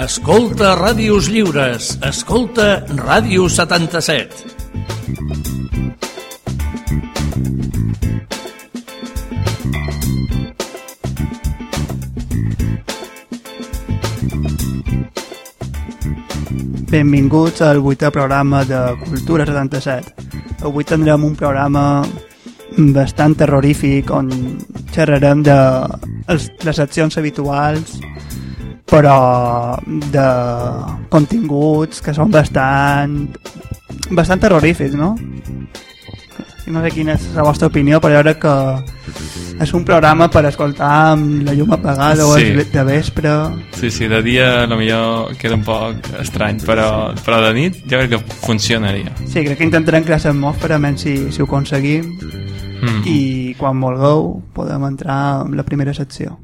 Escolta Ràdios Lliures. Escolta Ràdio 77. Benvinguts al vuitè programa de Cultura 77. Avui tindrem un programa bastant terrorífic on xerrarem de les accions habituals però de continguts que són bastant bastant terrorífics, no? No sé quina és la vostra opinió, però jo crec que és un programa per escoltar amb la llum apagada o Sí. de vespre. Sí, sí, de dia a lo millor queda un poc estrany, però, però de nit jo crec que funcionaria. Sí, crec que intentarem crear l'atmosfera, menys si, si ho aconseguim. Mm. I quan vulgueu podem entrar en la primera secció.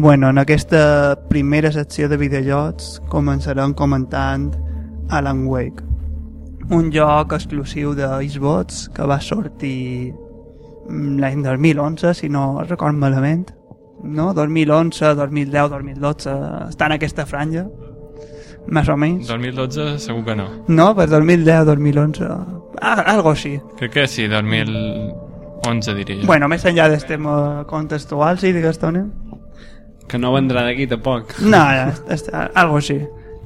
Bueno, en aquesta primera secció de videojocs començarem comentant Alan Wake, un joc exclusiu de Xbox que va sortir mm, l'any 2011, si no record malament. No? 2011, 2010, 2012, està en aquesta franja, més o menys. 2012 segur que no. No, pues 2010, 2011, ah, algo així. Crec que sí, 2011 diria jo. Bueno, més enllà del tema contextual, sí, digues, Toni? Que no vendrà d'aquí tampoc. No, ja, està, algo així.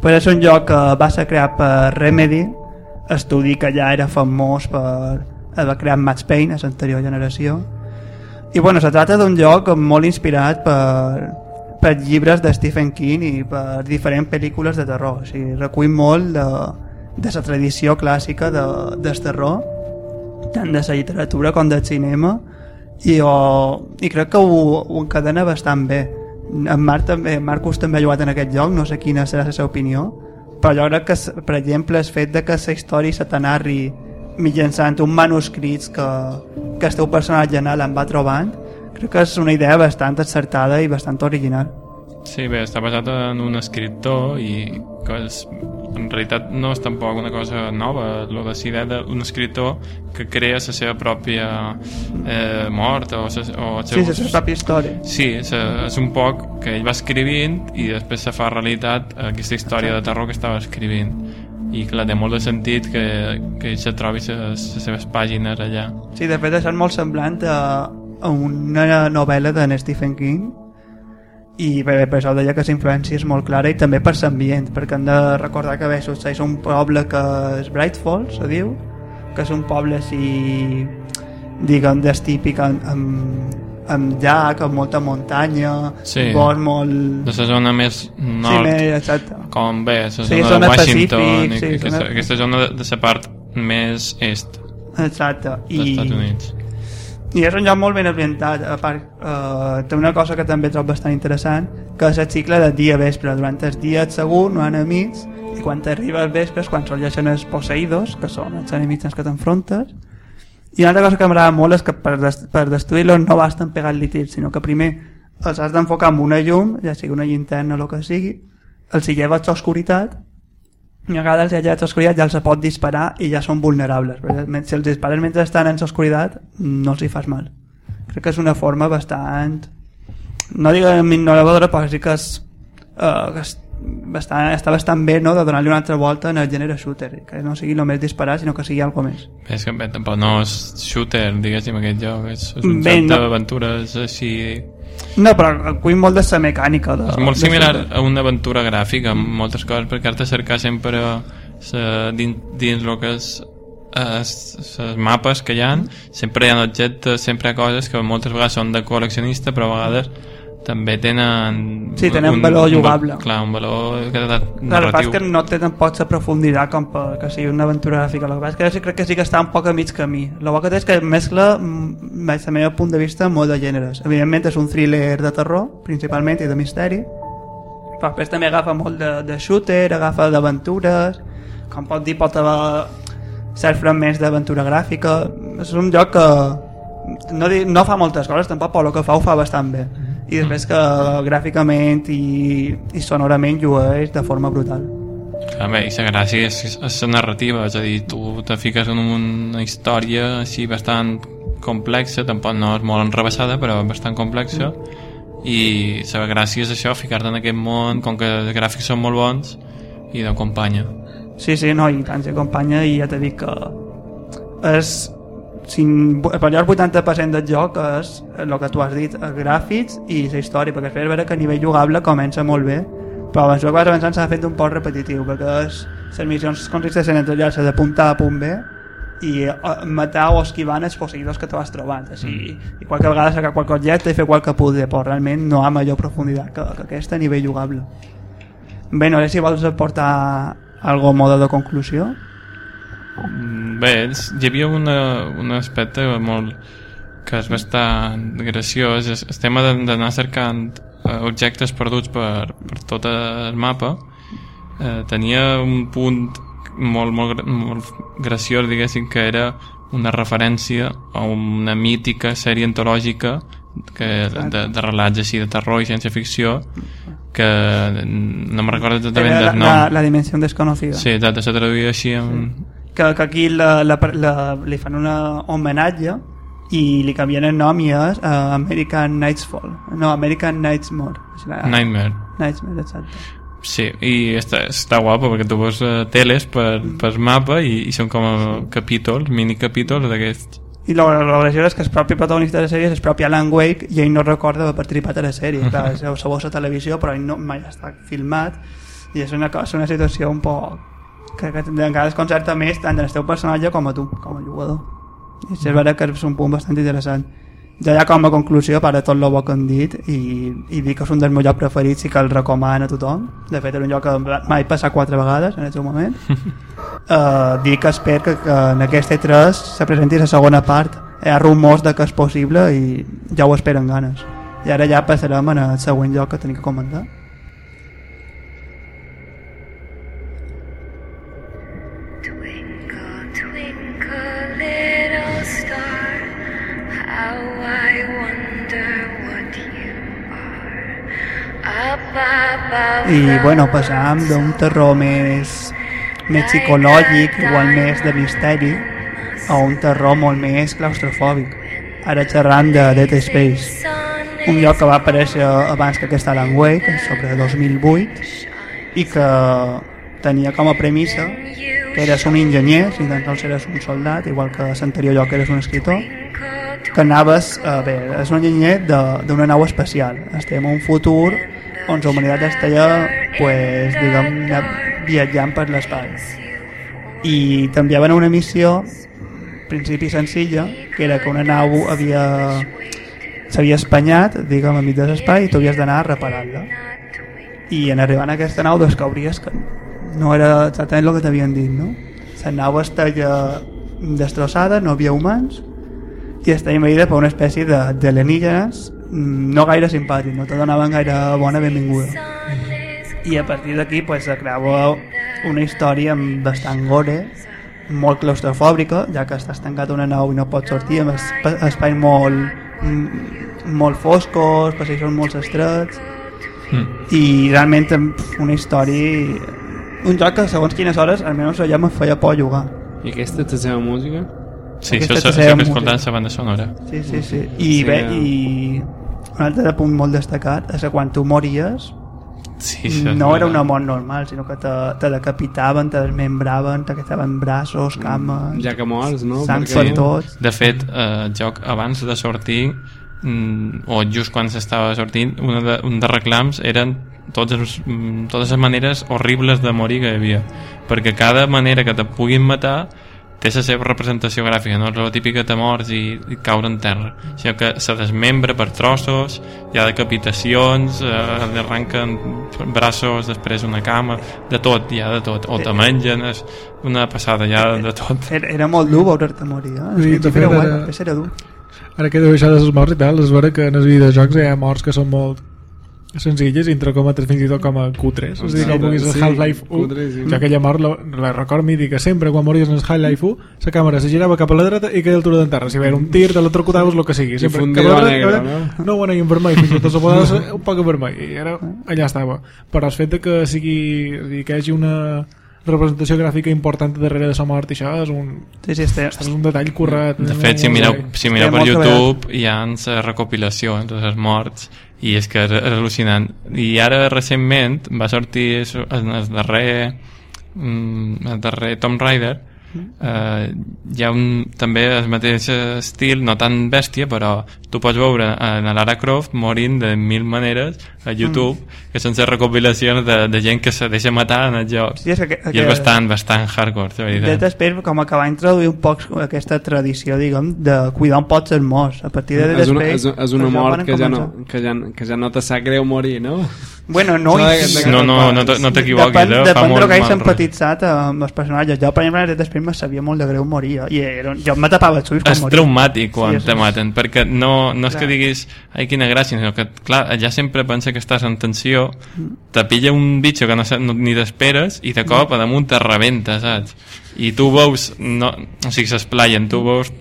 Però és un joc que va ser creat per Remedy, estudi que ja era famós per haver creat Max Payne a l'anterior generació. I bueno, se trata d'un joc molt inspirat per, per llibres de Stephen King i per diferents pel·lícules de terror. O sigui, recull molt de, de la tradició clàssica de, del terror, tant de la literatura com del cinema, i, o, i crec que ho, ho encadena bastant bé en Marc també, Marcus també ha jugat en aquest joc no sé quina serà la seva opinió però jo crec que, per exemple, el fet de que la història se te narri mitjançant un manuscrits que, que el teu personatge anal en va trobant crec que és una idea bastant acertada i bastant original Sí, bé, està basat en un escriptor i que és, en realitat no és tampoc una cosa nova, lo de idea d'un escriptor que crea la seva pròpia eh, mort o, sa, o els sí, seus... la pròpia història. Sí, és, és un poc que ell va escrivint i després se fa realitat aquesta història de terror que estava escrivint. I que la té molt de sentit que, que ell se trobi les, les seves pàgines allà. Sí, de fet és molt semblant a, a una novel·la de Stephen King i bé, per això deia que la influència és molt clara i també per l'ambient, perquè hem de recordar que bé, és un poble que és Bright Falls, se diu, que és un poble així diguem des típic amb, amb, amb llac, amb molta muntanya Sí. bosc molt... de la zona més nord Sí, més, exacte. com bé, la Sí, zona, zona de Washington Pacífic, i sí, aquesta, zona- aquesta zona de, de la part més est Exacte. I, Units I és un lloc molt ben ambientat. A part, eh, té una cosa que també trobo bastant interessant, que és el cicle de dia-vespre. Durant el dia ets segur, no hi ha enemics, i quan t'arriba el vespre és quan sorgeixen els posseïdors, que són els enemics els que t'enfrontes. I una altra cosa que m'agrada molt és que per, des, per destruir-los no basten pegar-li tirs, sinó que primer els has d'enfocar amb una llum, ja sigui una llinterna o el que sigui, els hi lleves l'oscuritat, i a vegades ja lleves l'oscuritat ja els pot disparar i ja són vulnerables. perquè Si els dispares mentre estan en l'oscuritat, no els hi fas mal. Crec que és una forma bastant... No diguem innovadora, però sí que és... Uh, que és bastant, està bastant bé no, de donar-li una altra volta en el gènere shooter que no sigui només disparar sinó que sigui alguna més és que bé, tampoc no és shooter, diguéssim, aquest joc. És, és un Bé, joc no. d'aventures així... no, però cull molt de la mecànica de, És molt similar a una aventura gràfica amb moltes coses, perquè has de cercar sempre sa, dins, dins el que és els mapes que hi ha sempre hi ha objectes, sempre hi ha coses que moltes vegades són de col·leccionista però a vegades també tenen... Sí, tenen valor jugable. clar, un valor que de, Clar, el que passa narratiu. és que no té tampoc la profunditat com per que sigui una aventura gràfica. El que passa crec que sí que està un poc a mig camí. El que té és que mescla, mm, des del meu punt de vista, molt de gèneres. Evidentment és un thriller de terror, principalment, i de misteri, però després també agafa molt de, de shooter, agafa d'aventures, com pot dir, pot haver certs fragments d'aventura gràfica. És un joc que no, no fa moltes coses tampoc, però el que fa ho fa bastant bé. I després que gràficament i, i sonorament llueix de forma brutal. Bé, i la gràcia és, és la narrativa, és a dir, tu te fiques en una història així bastant complexa, tampoc no és molt enrebaçada, però bastant complexa, i la gràcia és això, ficar-te en aquest món, com que els gràfics són molt bons, i d'acompanya. Sí, sí, no, i tant s'acompanya i ja t'he dit que és allò el 80% del joc és el que tu has dit, els gràfics i la història, perquè després veure que a nivell jugable comença molt bé, però abans que vas avançant s'ha fet un poc repetitiu, perquè és, les missions consisteixen en allò de puntar a punt B i eh, matar o esquivar els posseïdors que te vas trobant així, i qualque vegada sacar qualque objecte i fer qualque poder, però realment no ha major profunditat que, que aquesta a nivell jugable. Bé, no sé si vols aportar algo a modo de conclusió. Mm, Bé, hi havia una, un aspecte molt que és bastant graciós, és el tema d'anar cercant eh, objectes perduts per, per tot el mapa. Eh, tenia un punt molt, molt, molt graciós, diguéssim, que era una referència a una mítica sèrie antològica que, de, de relats així de terror i ciència-ficció que no me recordo exactament del la, nom. la, la dimensió desconocida. Sí, exacte, se traduïa així en... que, que aquí la, la, la, li fan una homenatge i li canvien el nom i és uh, American Nightfall no, American Nightmare. Nightmare. Nightmare, exacte. Sí, i està, està guapo perquè tu veus uh, teles per, per mapa i, i són com a capítols, mini capítols d'aquests. i la, la graciosa és que el propi protagonista de la sèrie és el propi Alan Wake i ell no recorda haver participat a la sèrie. Clar, és la vostra televisió però ell no, mai estat filmat. I és una, cosa, una situació un poc que, que encara desconcerta més tant en el teu personatge com a tu, com a jugador. I és veritat que és un punt bastant interessant. Ja, ja com a conclusió per a tot el bo que han dit i, i dir que és un dels meus jocs preferits i que el recomano a tothom. De fet era un joc que mai passar quatre vegades en el seu moment. Uh, dir que espero que, que en aquest E3 se presenti la segona part. Hi ha rumors de que és possible i ja ho espero amb ganes. I ara ja passarem el següent joc que tenim que comentar i bueno, passam d'un terror més més psicològic, igual més de misteri a un terror molt més claustrofòbic ara xerrant de Dead Space un lloc que va aparèixer abans que aquest Alan Wake sobre 2008 i que tenia com a premissa que eres un enginyer, si tan sols eres un soldat, igual que l'anterior lloc eres un escriptor, que anaves, a bé, és un enginyer d'una nau espacial. Estem en un futur on la humanitat estaria, pues, diguem, viatjant per l'espai. I t'enviaven una missió, principi senzilla, que era que una nau havia s'havia espanyat, diguem, a mig de l'espai i tu havies d'anar a reparar-la. I en arribant a aquesta nau descobries que no era exactament el que t'havien dit, no? La nau estava destrossada, no havia humans i estava invadida per una espècie d'alienígenes no gaire simpàtics, no te donaven gaire bona benvinguda. I a partir d'aquí pues, se creava una història amb bastant gore, molt claustrofòbica, ja que estàs tancat a una nau i no pots sortir, amb esp- espais molt, mm, molt foscos, passadissos molt estrets, Mm. i realment una història un joc que segons quines hores almenys ja me feia por jugar I aquesta és la seva música? Sí, Aquesta això, això, això que escoltant la banda sonora. sí, sí, sí. i Sí, bé, i un altre punt molt destacat és que quan tu mories Sí, no era una mort normal sinó que te, te decapitaven, te desmembraven te quedaven braços, cames Ja que mors, no? sang Perquè- per tot De fet, eh, el joc abans de sortir mm, o just quan s'estava sortint una de, un dels reclams eren tots els, mm, totes les maneres horribles de morir que hi havia. Perquè cada manera que te puguin matar té la seva representació gràfica, no és la típica de morts i, i caure en terra, sinó que se desmembra per trossos, hi ha decapitacions, eh, li arranquen braços, després una cama, de tot, hi ha de tot, o te mengen, és una passada, hi ha de tot. Era, era molt dur veure'te morir, eh? Sí, Sí, de fet, era, era- dur. Ara que deu això de les morts i tal, és vera que en els videojocs hi ha morts que són molt senzilles, entre cometes fins i tot com a cutres. És a dir, com vulguis el sí, Half-Life 1, cutres, sí. jo aquella mort la, la record m'hi que sempre quan mories en el Half-Life 1, la càmera se girava cap a la dreta i quedava el turó d'enterra. Si veia un tir, t'electrocutaves, el que sigui. Sempre fundia cap a la a dreta, a la dreta. no? No, bueno, i en vermell, fins i tot se podava ser un poc vermell. I era, allà estava. Però el fet de que sigui, a dir, que hi hagi una representació gràfica important darrere de la mort i això és un, Sí, sí, este, és un detall currat. De no? fet, si mireu, si mireu per YouTube hi ha la recopilació entre les morts i és que és, és al·lucinant. I ara recentment va sortir el darrer mm, el darrer Tomb Raider eh, hi ha un, també el mateix estil, no tan bèstia però tu pots veure en Lara Croft morint de mil maneres a YouTube que són les recopilacions de, de gent que se deixa matar en el joc Sí, és que- i que- és bastant, bastant hardcore de veritat Dead Space com que va introduir un poc aquesta tradició, diguem, de cuidar un poc els morts. A partir de Dead és una, Space... és, és una mort que ja, no, que, ja, que ja no te sap greu morir, no? Bueno, no... No, no, no, no, te- no t'equivoquis Depèn, eh? depèn del que rotllo. empatitzat amb els personatges. Jo, per exemple, Space me sabia molt de greu morir. eh? I era, jo me tapava els ulls quan és moria. traumàtic quan Sí, te és- maten perquè no, no és que Clar. diguis ai quina gràcia, sinó que clar, allà sempre pensa que estàs en tensió te pilla un bitxo que no, no ni t'esperes i de cop a damunt te rebenta saps? i tu veus no, o sigui s'esplaien, tu veus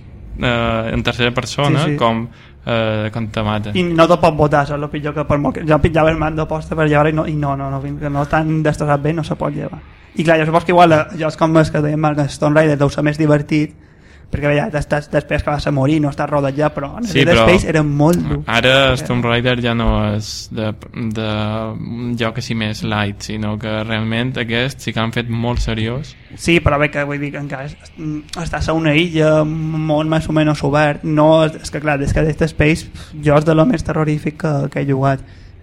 eh, en tercera persona Sí, sí. com eh, com te maten I no te pot votar, saps? El pitjor que per molt que... Jo pitjava el mando posta per llevar i no, i no, no, no, que no tan destrossat bé no se pot llevar. I clar, jo suposo que igual eh, jocs com els que deien Marc Stone Rider deu ser més divertit perquè veia, estàs, després que vas a morir no estàs rodat ja, però en Sí, però- Space era molt dur. Ara Tomb Raider ja no és de, de un joc així més light, sinó que realment aquest sí que han fet molt seriós. Sí, però bé que vull dir que encara es- estàs a una illa, món més o menys obert, no, és, que clar, des que Dead Space jo és de lo més terrorífic que, que he jugat.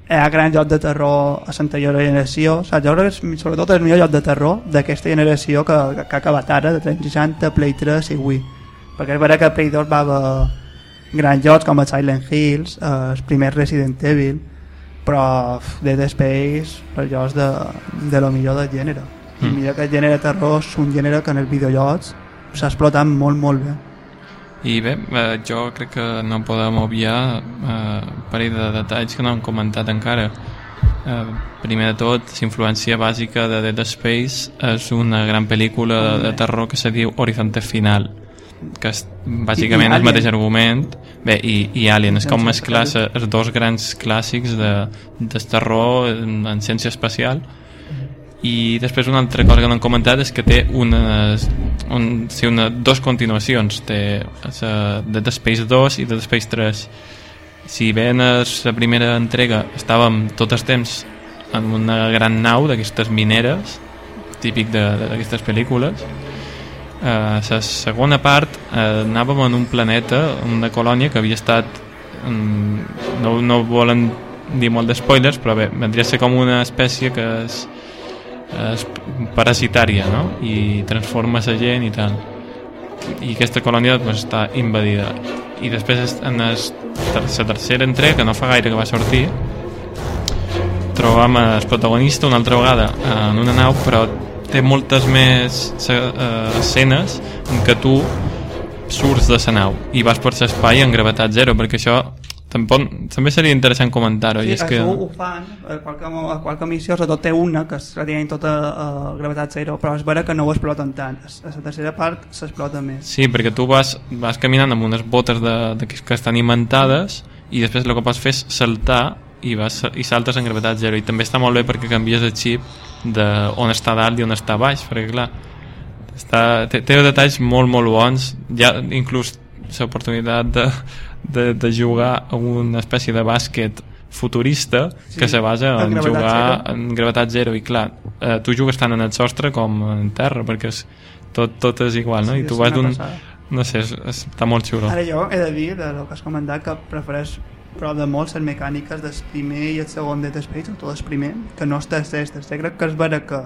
Hi ha grans jocs de terror a l'anterior generació, saps? jo crec que és, sobretot el millor joc de terror d'aquesta generació que, que, que ha acabat ara, de 360, Play 3 i Wii. Perquè és veritat que Play 2 va haver grans jocs com el Silent Hills, eh, els primers Resident Evil, però Dead Space els jocs de, de lo millor del gènere mm. mira que el gènere terror és un gènere que en els videojocs s'ha explotat molt molt bé I bé, eh, jo crec que no podem obviar eh, un parell de detalls que no hem comentat encara. Eh, primer de tot, la influència bàsica de Dead Space és una gran pel·lícula de, de terror que se diu Horizonte Final que és bàsicament I- i el mateix argument. Bé, i, i Alien, és com Doncs mesclar sí, se- els dos grans clàssics de, de terror en, en ciència espacial. I després una altra cosa que no hem comentat és que té unes, un, sí, una, dos continuacions. Té la Dead Space 2 i Dead Space 3 si bé en la primera entrega estàvem tot el temps en una gran nau d'aquestes mineres típic de- de- d'aquestes pel·lícules eh, la segona part eh, anàvem en un planeta una colònia que havia estat mm, no, no volen dir molt de spoilers però bé, vendria a ser com una espècie que és, és parasitària no? i transforma la gent i tal i aquesta colònia pues, està invadida i després en la tercera entrega que no fa gaire que va sortir trobam el protagonista una altra vegada en una nau però té moltes més eh, escenes en què tu surts de la nau i vas per l'espai en gravetat zero perquè això tampoc, també seria interessant comentar-ho i és que ho fan a qualque, a qualque missió sobretot té una que és pràcticament tota a gravetat zero però és vera que no ho exploten tant. A la tercera part s'explota més. Sí, perquè tu vas, vas caminant amb unes botes de, de, que que estan inventades i després el que pots fer és saltar i, vas, i saltes en gravetat zero. I també està molt bé perquè canvies el xip de on està dalt i on està baix perquè clar, està, té, té detalls molt molt bons. Ha inclús l'oportunitat de, de, de jugar a una espècie de bàsquet futurista Sí, que se basa en jugar zero. en gravetat zero. I clar, eh, tu jugues tant en el sostre com en terra perquè és, tot, tot és igual no? Sí, i tu vas d'un no sé, és, és, està molt xulo. Ara jo he de dir, de lo que has comentat, que prefereix prou de molt les mecàniques del primer i el segon Dead Space, tot el primer, que no està el tercer. Tercer crec que és vera que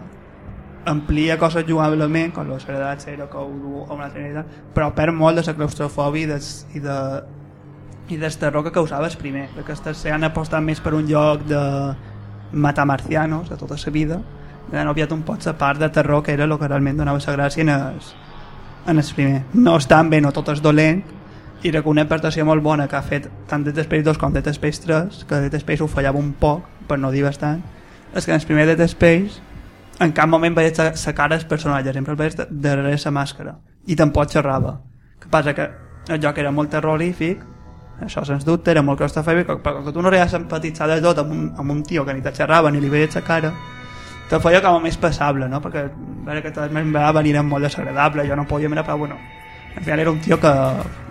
amplia coses jugablement, com la Soledat Zero, que ho du a una altra però perd molt de la claustrofòbia i, des, i de i del terror que causaves primer perquè estes han apostat més per un lloc de matar marcianos a tota la vida han obviat un pot la part de terror que era el que realment donava la gràcia en el, en el primer no estan bé, no tot és dolent i que una interpretació molt bona que ha fet tant Dead Space 2 com Dead Space 3 que Dead Space ho fallava un poc per no dir bastant és que en el primer Dead Space en cap moment veies la, cara del personatge sempre el de- darrere la màscara i tampoc xerrava que passa que el joc era molt terrorífic això sens dubte era molt claustrofòbic però que tu no reies empatitzar del tot amb un, amb un tio que ni te xerrava ni li veies la cara te feia com a més passable no? perquè veure que totes més va venir molt desagradable jo no podia mirar però bueno al final era un tio que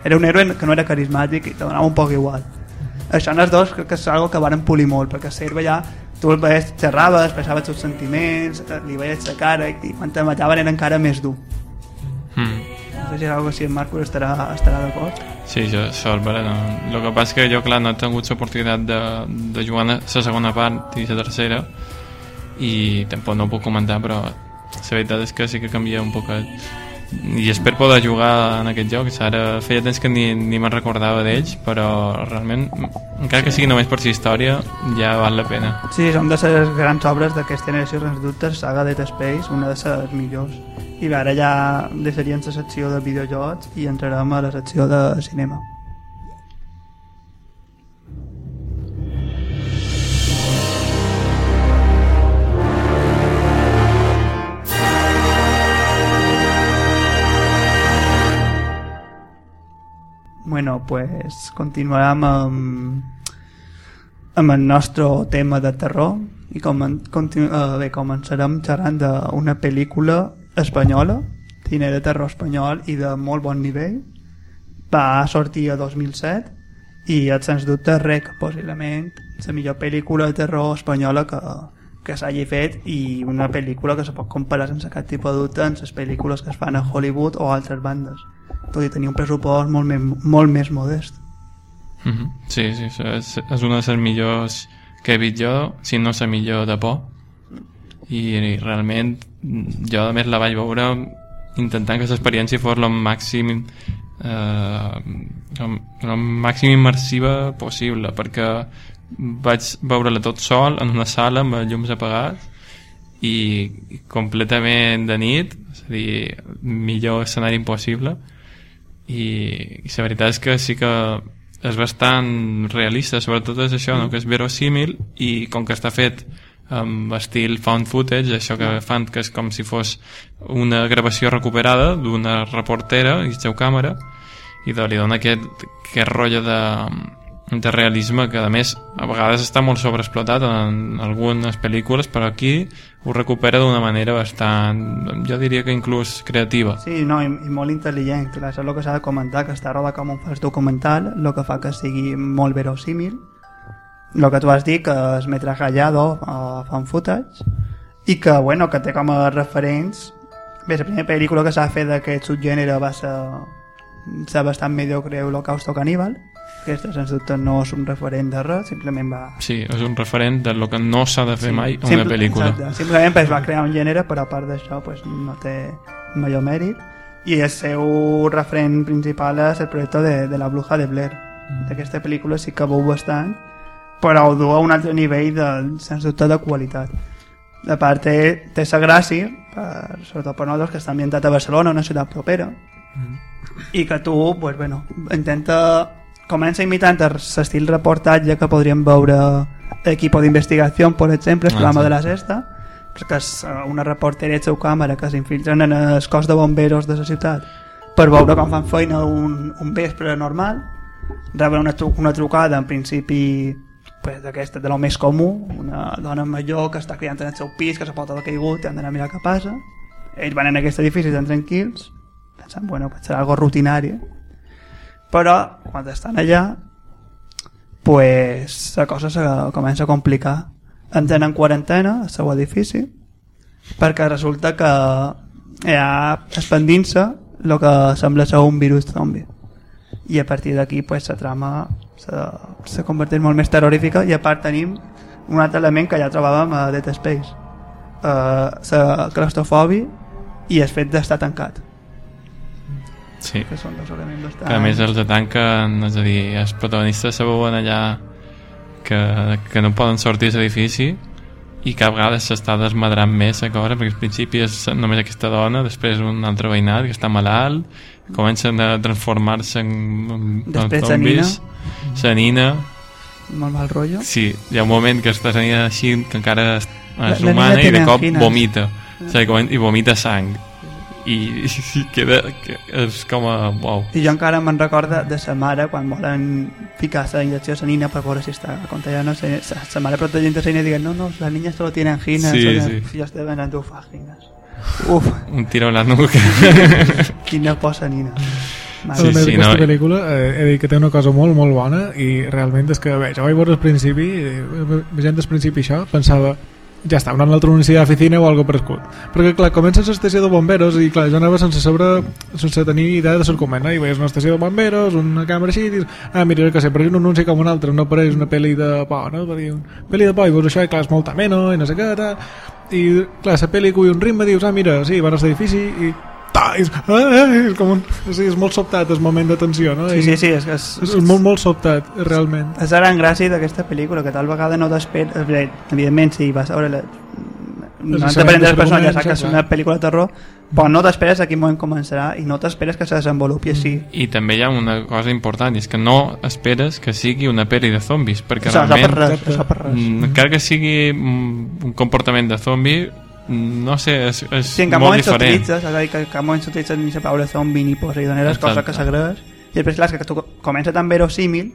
era un héroe que no era carismàtic i te donava un poc igual. Això en els dos crec que és algo que varen polir molt perquè serve ja tu el veies, xerraves, expressaves els seus sentiments eh, li veies la cara i quan te mataven era encara més dur. Mm. no sé si és algo que si en Marcos estarà, estarà d'acord. Sí, jo, és vera, no. El que passa és que jo, clar, no he tingut l'oportunitat de, de jugar a la segona part i la tercera i tampoc no ho puc comentar, però la veritat és que sí que canvia un poquet i espero poder jugar en aquest joc ara feia temps que ni, ni me'n recordava d'ells però realment encara que sigui només per la història ja val la pena Sí, són de les grans obres d'aquesta generació, sens dubte, saga Dead Space, una de les millors. I ara ja deixaríem la secció de videojocs i entrarem a la secció de cinema. Bueno, pues continuarem amb, amb el nostre tema de terror i com, continu, eh, bé, començarem xerrant d'una pel·lícula espanyola, cine de terror espanyol i de molt bon nivell. Va sortir a 2007 i és sens dubte rec, possiblement, la millor pel·lícula de terror espanyola que, que s'hagi fet i una pel·lícula que se pot comparar sense cap tipus de dubte amb les pel·lícules que es fan a Hollywood o a altres bandes tot i tenir un pressupost molt, més, molt més modest Mhm. Sí, sí, això és, és una de les millors que he vist jo, si no la millor de por. I, i realment jo a més la vaig veure intentant que l'experiència fos el màxim eh, el màxim immersiva possible perquè vaig veure-la tot sol en una sala amb els llums apagats i completament de nit és a dir, millor escenari impossible. I, i la veritat és que sí que és bastant realista, sobretot és això, no? que és verosímil i com que està fet amb estil found footage, això que fan que és com si fos una gravació recuperada d'una reportera i seu càmera i li dona aquest, aquest rotllo de, de realisme que a més a vegades està molt sobreexplotat en algunes pel·lícules però aquí ho recupera d'una manera bastant jo diria que inclús creativa. Sí, no, i, i molt intel·ligent, clar, això és el que s'ha de comentar, que està rodat com un fals documental, el que fa que sigui molt verosímil, el que tu has dit, que és metre gallado o fan footage, i que, bueno, que té com a referents... Bé, la primera pel·lícula que s'ha fet d'aquest subgènere va ser, ser bastant mediocre Holocausto Caníbal, aquesta, sens dubte, no és un referent de res, simplement va... Sí, és un referent de lo que no s'ha de fer sí, mai a una Simple- pel·lícula. Exacte. Simplement pues, va crear un gènere, però a part d'això pues, no té major mèrit. I el seu referent principal és el projecte de, de la bruja de Blair. Mm. D'aquesta pel·lícula sí que veu bastant, però ho du a un altre nivell, de, sens dubte, de qualitat. A part, té, té sa gràcia, per, sobretot per nosaltres, que està ambientat a Barcelona, una ciutat propera, Mm. i que tu, pues, bueno, intenta comença imitant l'estil reportatge que podríem veure Equipo d'investigació, per exemple, el Ah, programa sí. de la sexta, que és eh, una reportera i seu càmera que s'infiltren en el cos de bomberos de la ciutat per veure com fan feina un, un vespre normal, reben una, tru una trucada en principi pues, d'aquesta, de lo més comú, una dona major que està criant en el seu pis, que la porta de caigut i han d'anar a mirar què passa. Ells van en aquest edifici tan tranquils, pensant, bueno, pot ser algo rutinari, però quan estan allà pues la cosa se comença a complicar. Entren en quarantena al seu edifici perquè resulta que hi ha expandint-se el que sembla ser un virus zombi. I a partir d'aquí pues, la trama se converteix molt més terrorífica i a part tenim un altre element que ja trobàvem a Dead Space. Eh, la claustrofòbia i el fet d'estar tancat Sí. que són dos elements. Que a més els tanquen, és a dir, els protagonistes se veuen allà que, que no poden sortir de l'edifici i que a vegades s'està desmadrant més la cosa, perquè al principi és només aquesta dona, després un altre veïnat que està malalt, comencen a transformar-se en, en, en Després la zombis. La nina, molt mal rotllo sí, hi ha un moment que està la nina així, que encara és, La- la humana i de cop angines. vomita. O sigui, comen- I vomita sang. I, i queda, que és com a... Uau. i jo encara me'n recordo de sa mare quan volen ficar la injecció a la nina per veure si està contagiant sa, sa, sa mare protegint a la nina dient no, no, la niña solo tiene anginas Sí, solo- sí. jo estic pensant, uf, anginas uf, Un tiro a la nuca. quina por sa nina Sí, Sí, sí, aquesta no, i- pel·lícula eh, he dit que té una cosa molt, molt bona i realment és que, bé, jo vaig veure al principi eh, veient al principi això, pensava ja està, una altra universitat d'oficina o algo prescut perquè clar, comença a l'estació de bomberos i clar, jo anava sense saber sense tenir idea de l'argument, no? i veies una estació de bomberos una càmera així, i dius, ah, mira, que sé, però un anunci com un altre, no apareix una pel·li de por, no? Dir, pel·li de por, i veus això, i clar, és molt ameno, i no sé què, tal. i clar, la pel·li cull un ritme, dius, ah, mira, sí, van a l'edifici, i ta, és, ah, ah, és, com un, sí, és molt sobtat el moment de tensió, no? sí, sí, sí, és, és, és, és molt, molt sobtat, realment. és la gran gràcia d'aquesta pel·lícula que tal vegada no t'esperes evidentment si vas a veure la, no persones ja saps que és una pel·lícula de terror però no t'esperes a quin moment començarà i no t'esperes que se desenvolupi així I també hi ha una cosa important, és que no esperes que sigui una pel·li de zombis, perquè això, això per realment, res, això per res. mm, encara que sigui mm, un comportament de zombi, mm, no sé, és, és Sí, en cap molt moment diferent. és a dir, que en cap moment s'utilitza ni la paraula ni poseidoneres, cosa Exacte. que s'agreix. I després, clar, que tu comença tan verosímil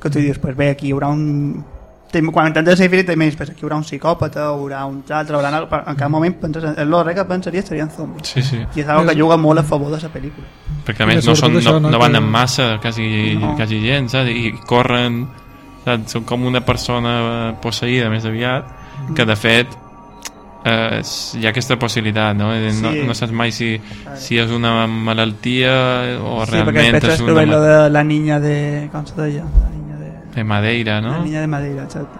que tu dius, pues bé, aquí hi haurà un... Quan intentes ser també dius, pues aquí hi haurà un psicòpata, hi haurà un altre, hi haurà... En cap moment penses, en l'hora que pensaria serien zombis. Sí, sí, I és algo que juga molt a favor de la pel·lícula. perquè a més no, són, no, no, van en massa, quasi, No. quasi gent, saps? I corren, saps? Són com una persona posseïda més aviat, que de fet eh, hi ha aquesta possibilitat, no? Eh, No, Sí. no saps mai si, si és una malaltia o sí, perquè realment és una lo de la niña de... com se deia? La niña de... de Madeira, La no? niña de Madeira, exacte.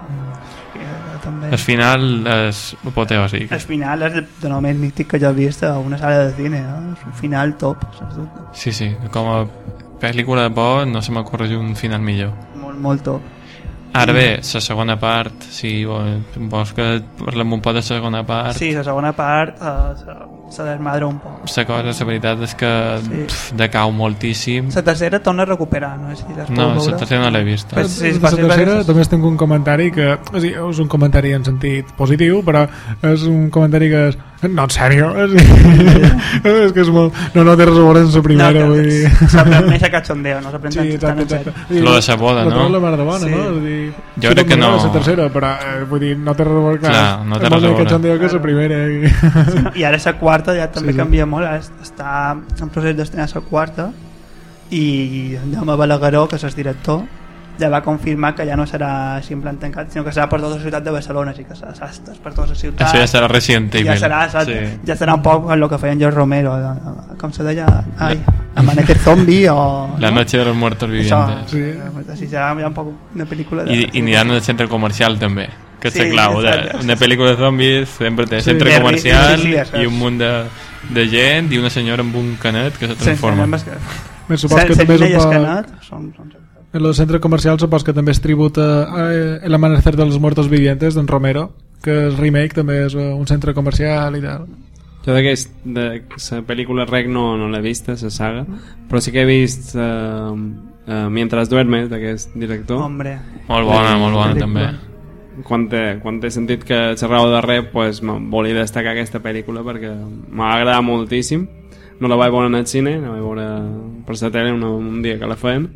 Eh, també... El final és apoteòsic. El final és de, lo més mític que jo he vist a una sala de cine, no? és un final top, sens dubte. Sí, sí, com a pel·lícula de por no se m'ocorre un final millor. Molt, molt top. Ara bé, la segona part, si vols, que parlem un poc de la segona part, Sí, la segona part eh, se, desmadra un poc. la cosa, la veritat és que Sí. pf, decau moltíssim. La tercera torna a recuperar, no? Si No, la tercera no l'he vista. Pues sí, la tercera també tinc un comentari que o sigui, és un comentari en sentit positiu però és un comentari que és no, en sèrio és, és que és molt no, no té res a veure amb la primera no, vull dir... s'aprèn més a cachondeo, no s'aprèn Sí, tan, tan exacte, en sèrio. Lo de sa boda, no? la de bona, Sí. no? És dir, Jo crec que no. La tercera, però eh, vull dir, no té res a veure clar, Clar, no té és res a veure. cachondeo que la primera i... I ara la quarta ja també Sí, sí. canvia molt, està en procés d'estrenar la quarta i en Jaume Balagueró, que és el director, ja va confirmar que ja no serà simple en tancat, sinó que serà per tota la ciutat de Barcelona, així que serà sastres per tota la ciutat. Això ja serà Resident ja serà? Sí. ja serà un poc el que feien George Romero, eh, com se deia, ai, Amanecer Zombie o... La no? noche de los muertos Això, vivientes. sí. Així serà ja un poc una pel·lícula de... I, i aniran al centre comercial també que Sí, la clau de, una pel·lícula de zombis sempre té Sí. centre comercial sí, sí, sí, i un munt de, de gent i una senyora amb un canet que se Sense transforma. Sense també és nina i un poc... escanat, són, són... En el centre comercial supos que també és tribut a, a El amanecer de los muertos vivientes d'en Romero que el remake també és eh, un centre comercial i tal. Jo d'aquest, de la pel·lícula Rec no, no l'he vista, la saga, però sí que he vist uh, uh, Mientras duermes, d'aquest director. Hombre, molt bona, molt bona també Quan he, quan he sentit que xerrava de Rec, pues, volia destacar aquesta pel·lícula perquè m'ha agradat moltíssim. No la vaig veure en el cine, la vaig veure per la tele un, un dia que la feien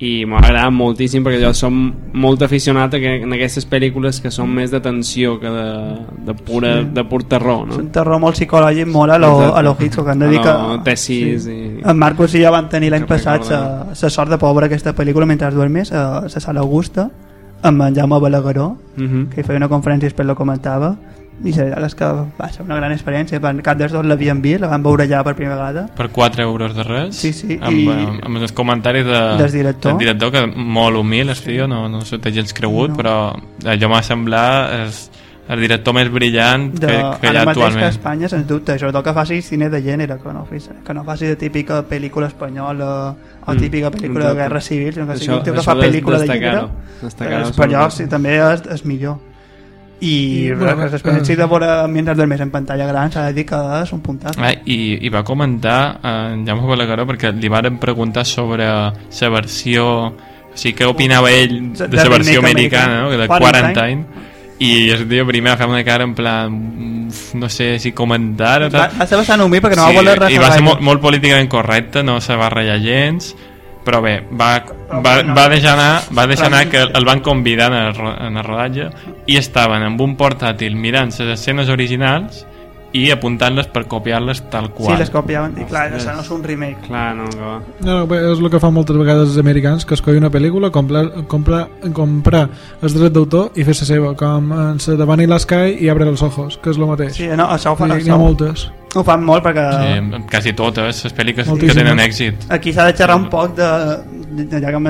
i m'ha agradat moltíssim perquè jo som molt aficionat a, que, en aquestes pel·lícules que són més de tensió que de, de, pura, Sí. de pur terror no? és un terror molt psicològic, molt a lo, Exacte. a lo Hitchcock, han de dir que... T6 i- En Marcos i jo van tenir l'any Que passat la sort de veure aquesta pel·lícula mentre duermes a la sala Augusta amb en Jaume Balagueró Mhm. que hi feia una conferència i després la comentava i la veritat és que va ser una gran experiència perquè cap dels dos l'havien vist, la van veure ja per primera vegada per 4 euros de res Sí, sí, amb, i- amb, amb els comentaris de, Del director. del director que molt humil el tio, no, no s'ho té gens cregut No. però allò m'ha semblat és, el director més brillant de, que, que hi ha mateix que a actualment Espanya sens dubte, sobretot que faci cine de gènere que no, faci, que no faci de típica pel·lícula espanyola o Mm, típica pel·lícula de exacte. guerra civil sinó que sigui Això- un tio que fa de- pel·lícula de gènere Eh, sobretot. sí, també és, és millor i, I, bueno, l'experiència eh, de veure Mientras duermes en pantalla gran s'ha de dir que és un puntat Ah, i, i va comentar eh, en Jaume Balagueró perquè li varen preguntar sobre la versió o sigui, què opinava ell De- de de la versió americana, no? de Quarantine. I el tio primer va fer una cara en plan no sé si comentar o va, tal. va ser bastant humil perquè no va voler res i va ser molt, molt políticament correcte no se va ratllar gens però bé, va, va, va deixar anar, va deixar anar que el van convidar en el, en el rodatge i estaven amb un portàtil mirant les escenes originals i apuntant-les per copiar-les tal sí, qual. les copiaven. I clar, això no és un remake. Clar, no. No, bé, és el que fan moltes vegades els americans, que escollen una pel·lícula, comprar, comprar, comprar els drets d'autor i fer-se seva, com en la de Vanilla Sky i Abre els ojos, que és el mateix. sí, no, això ho fan, N'hi ha moltes. ho fan molt perquè sí, quasi totes les pel·lícules que tenen èxit. Aquí s'ha de xerrar un poc de, de, de ja que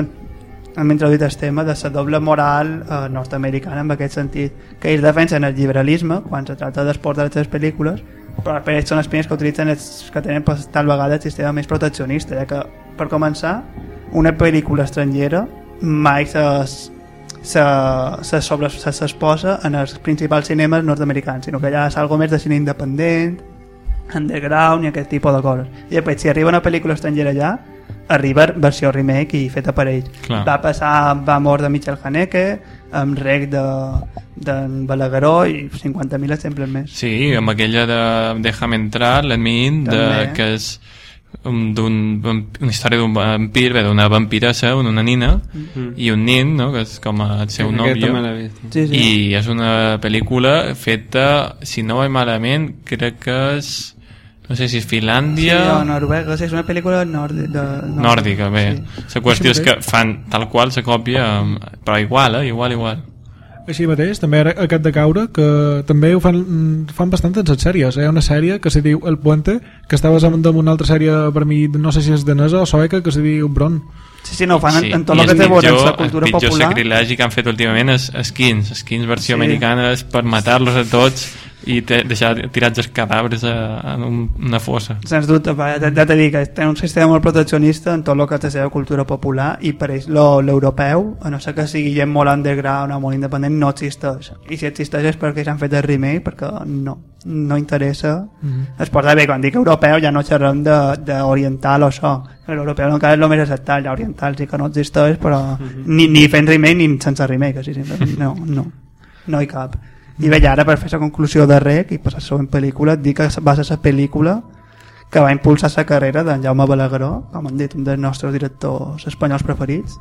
hem, introduït el tema de la doble moral eh, nord-americana en aquest sentit que ells defensen el liberalisme quan se tracta d'exportar les seves pel·lícules però per ells són els primers que utilitzen els que tenen pues, tal vegada el sistema més proteccionista ja que per començar una pel·lícula estrangera mai se, se, sobre, se s'exposa en els principals cinemes nord-americans sinó que ja és algo més de cine independent underground i aquest tipus de coses. I després si arriba una pel·lícula estrangera allà arriba versió remake i feta per ell Clar. va passar Va mort de Michel Haneke amb rec de d'en Balagueró i 50.000 exemples més Sí, amb aquella de Déjame entrar, Let me in, de, També. que és d'un, vamp- una història d'un vampir, bé, d'una vampiressa, una nina, Mm. i un nin, no?, que és com el seu també nòvio. sí, sí. I és una pel·lícula feta, si no vaig malament, crec que és... No sé si és Sí, Finlàndia... o Noruega, sí, és una pel·lícula nord de, de, nòrdica, bé. Sí. La qüestió és que fan tal qual se còpia, però igual, eh? Igual, igual. Així mateix, també ara aquest de caure, que també ho fan, mm, fan bastant en les sèries. Hi ha una sèrie que se diu El Puente, que està basada en una altra sèrie, per mi, no sé si és danesa o sueca, que se diu Bron. Sí, sí, no, fan en, en tot i el que té pitjor- la cultura el pitjor popular. sacrilegi que han fet últimament és skins, skins versió Sí. americana per matar-los a tots i te, deixar tirats els cadàvers a, en un, una fossa. Sens dubte, va, ja, ja t'he dit que té un sistema molt proteccionista en tot el que és la seva cultura popular i per ells lo- l'europeu, a no ser que sigui gent molt underground o molt independent, no existeix. I si existeix és perquè s'han fet el remake, perquè no, no interessa. Mm. -hmm. Es porta bé, quan dic europeu ja no xerrem de- d'oriental o això. L'europeu encara és el més acceptat, l'oriental sí que no existeix, però ni, ni fent remake ni sense remake, així, no, no, no hi cap. I bé, i ara per fer la conclusió de REC i per la següent pel·lícula, et dic que va ser la pel·lícula que va impulsar la carrera d'en Jaume Balagueró, com han dit, un dels nostres directors espanyols preferits,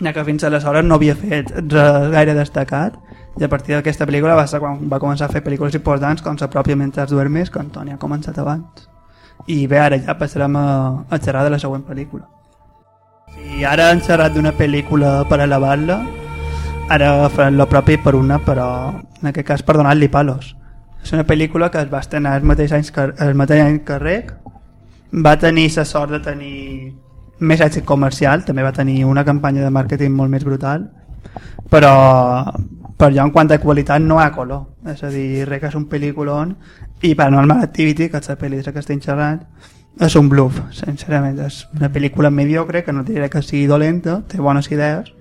ja que fins aleshores no havia fet res gaire destacat, i a partir d'aquesta pel·lícula va ser quan va començar a fer pel·lícules importants com la pròpia Mentre duermes, que Antoni ha començat abans. I bé, ara ja passarem a, a xerrar de la següent pel·lícula. Si ara han xerrat d'una pel·lícula per elevar-la, ara farem lo propi per una, però en aquest cas per donar-li palos. És una pel·lícula que es va estrenar el mateix any que, el mateix any que Rec, va tenir la sort de tenir més èxit comercial, també va tenir una campanya de màrqueting molt més brutal, però per allò en quant a qualitat no ha color, és a dir, Rec és un pel·lículon i Paranormal Activity, que és la de que estem xerrant, és un bluff, sincerament, és una pel·lícula mediocre que no diré que sigui dolenta, té bones idees,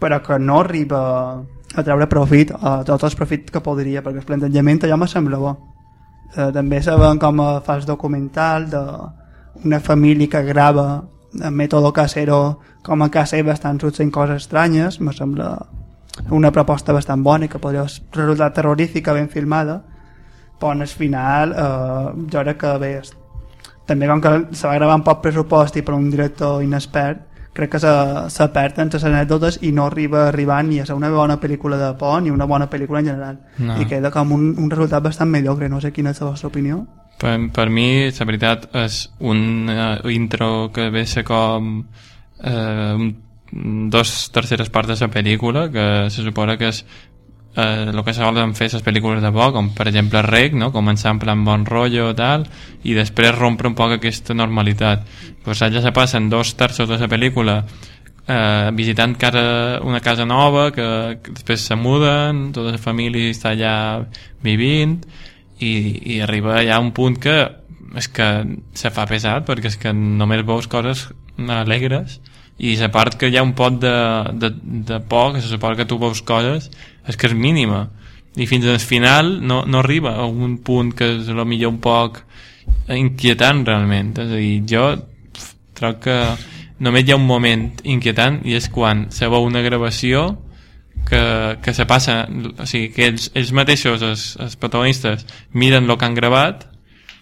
però que no arriba a treure profit, a tots els profits que podria, perquè el plantejament allò me sembla bo. Eh, també saben com a fals documental d'una família que grava en mètode casero com a casa seva estan succeint coses estranyes, me sembla una proposta bastant bona que podria resultar terrorífica ben filmada però el final eh, jo crec que bé, també com que se va gravar amb poc pressupost i per un director inexpert crec que se, se perden les anècdotes i no arriba arribant ni a ser una bona pel·lícula de por ni una bona pel·lícula en general. No. i queda com un, un resultat bastant mediocre. No sé quina és la vostra opinió. Per, per mi, la veritat, és un uh, intro que ve a ser com un- dos terceres parts de la pel·lícula, que se suposa que és eh, el que se volen fer les pel·lícules de por, com per exemple Rec, no? començar en plan bon rotllo tal, i després rompre un poc aquesta normalitat. Pues allà se passen dos terços de la pel·lícula eh, visitant casa, una casa nova que, que després se muden tota la família està allà vivint i, i arriba ja un punt que és que se fa pesat perquè és que només veus coses alegres i la part que hi ha un pot de, de, de por que se suposa que tu veus coses és que és mínima. I fins al final no, no arriba a un punt que és lo millor un poc inquietant realment. És a dir, jo troc que només hi ha un moment inquietant i és quan se veu una gravació que, que se passa o sigui, que ells, ells mateixos els, els protagonistes miren el que han gravat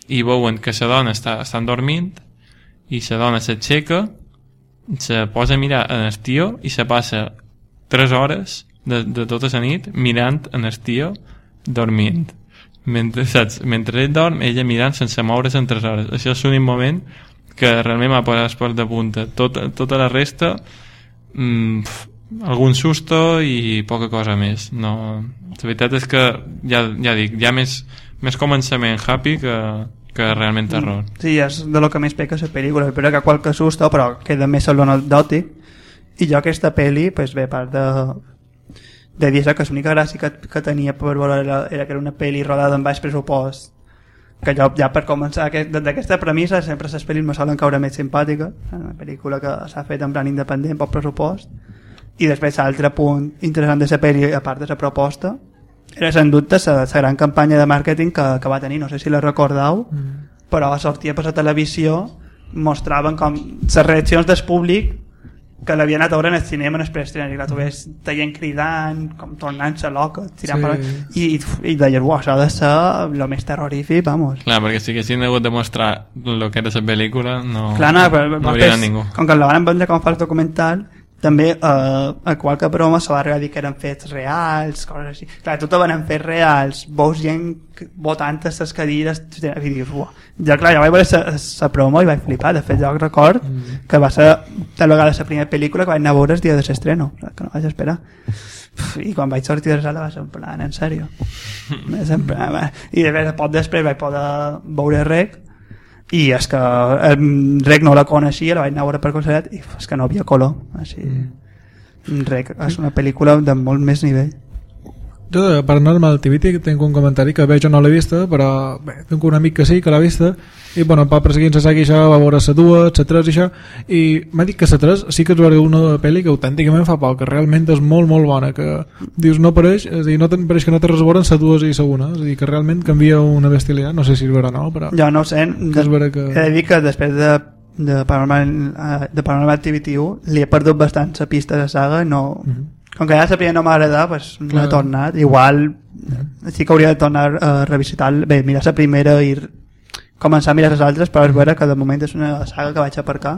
i veuen que la dona està, estan dormint i la dona s'aixeca se posa a mirar en el tio i se passa 3 hores de, de tota la nit mirant en el tio dormint. Mentre, saps? mentre ell dorm ella mirant sense moure's en 3 hores. Això és l'únic moment que realment m'ha posat esport de punta. Tota, tota la resta mm, pf, algun susto i poca cosa més. No, la veritat és que ja, ja dic, ha més, més començament happy que, que realment terror Sí, és de lo que més peca la pel·lícula, però que qualque susto, però queda més a l'anecdòtic. I jo aquesta pel·li, pues bé, a part de, de dir que l'única gràcia que, que tenia per veure era, era que era una pel·li rodada amb baix pressupost, que jo ja per començar aquest- d'aquesta premissa sempre les pel·lis me solen caure més simpàtiques, una pel·lícula que s'ha fet en plan independent, poc pressupost, i després l'altre punt interessant de la pel·li, a part de la proposta, era sens dubte la gran campanya de màrqueting que, que va tenir, no sé si la recordeu, mm. però sortia per la televisió, mostraven com les reaccions del públic que l'havia anat a veure en el cinema en el preestrena i la tu ves tallant cridant com tornant-se loca tirant Sí. per... i, i deies, uau, això ha de ser el més terrorífic, vamos Clar, perquè si haguessin hagut de mostrar el que era la pel·lícula, no, Clar, no, però, no hauria anat ningú. com que la van vendre com a fals documental també eh, a qualque broma se va arribar a dir que eren fets reals coses així, clar, tot ho van fer reals. Veus gent votant a les cadires i dius, uah. jo clar, jo vaig veure la promo i vaig flipar. De fet jo record mm. que va ser tal vegada la primera pel·lícula que vaig anar a veure el dia de l'estreno que no vaig esperar. I quan vaig sortir de la sala va ser en plan, en sèrio? En plan, i de fet, poc després vaig poder veure Rec i és que el Rec no la coneixia, la vaig anar a veure per concert i és que no havia color així. Mm. Rec és una pel·lícula de molt més nivell Jo de Paranormal Activity tinc un comentari que bé, jo no l'he vista, però bé, tinc un amic que sí, que l'ha vista, i bueno, pa perseguint la saga i això, va veure la 2, la 3 i això, i m'ha dit que la 3 sí que veure una pel·li que autènticament fa por, que realment és molt, molt bona, que dius no pareix, és a dir, no ten, pareix que no té res a veure amb la 2 i la 1, és a dir, que realment canvia una bestialitat, no sé si és vera o no, però... jo no ho sé, Que vera que- he de dir que després de, de, Paranormal, eh, de Paranormal Activity 1 li he perdut bastant la pista de saga no, Mhm. Com que ja la primera no m'agrada pues, no Clar. he tornat igual sí que hauria de tornar a revisitar bé, mirar la primera i començar a mirar les altres però és vera que de moment és una saga que vaig aparcar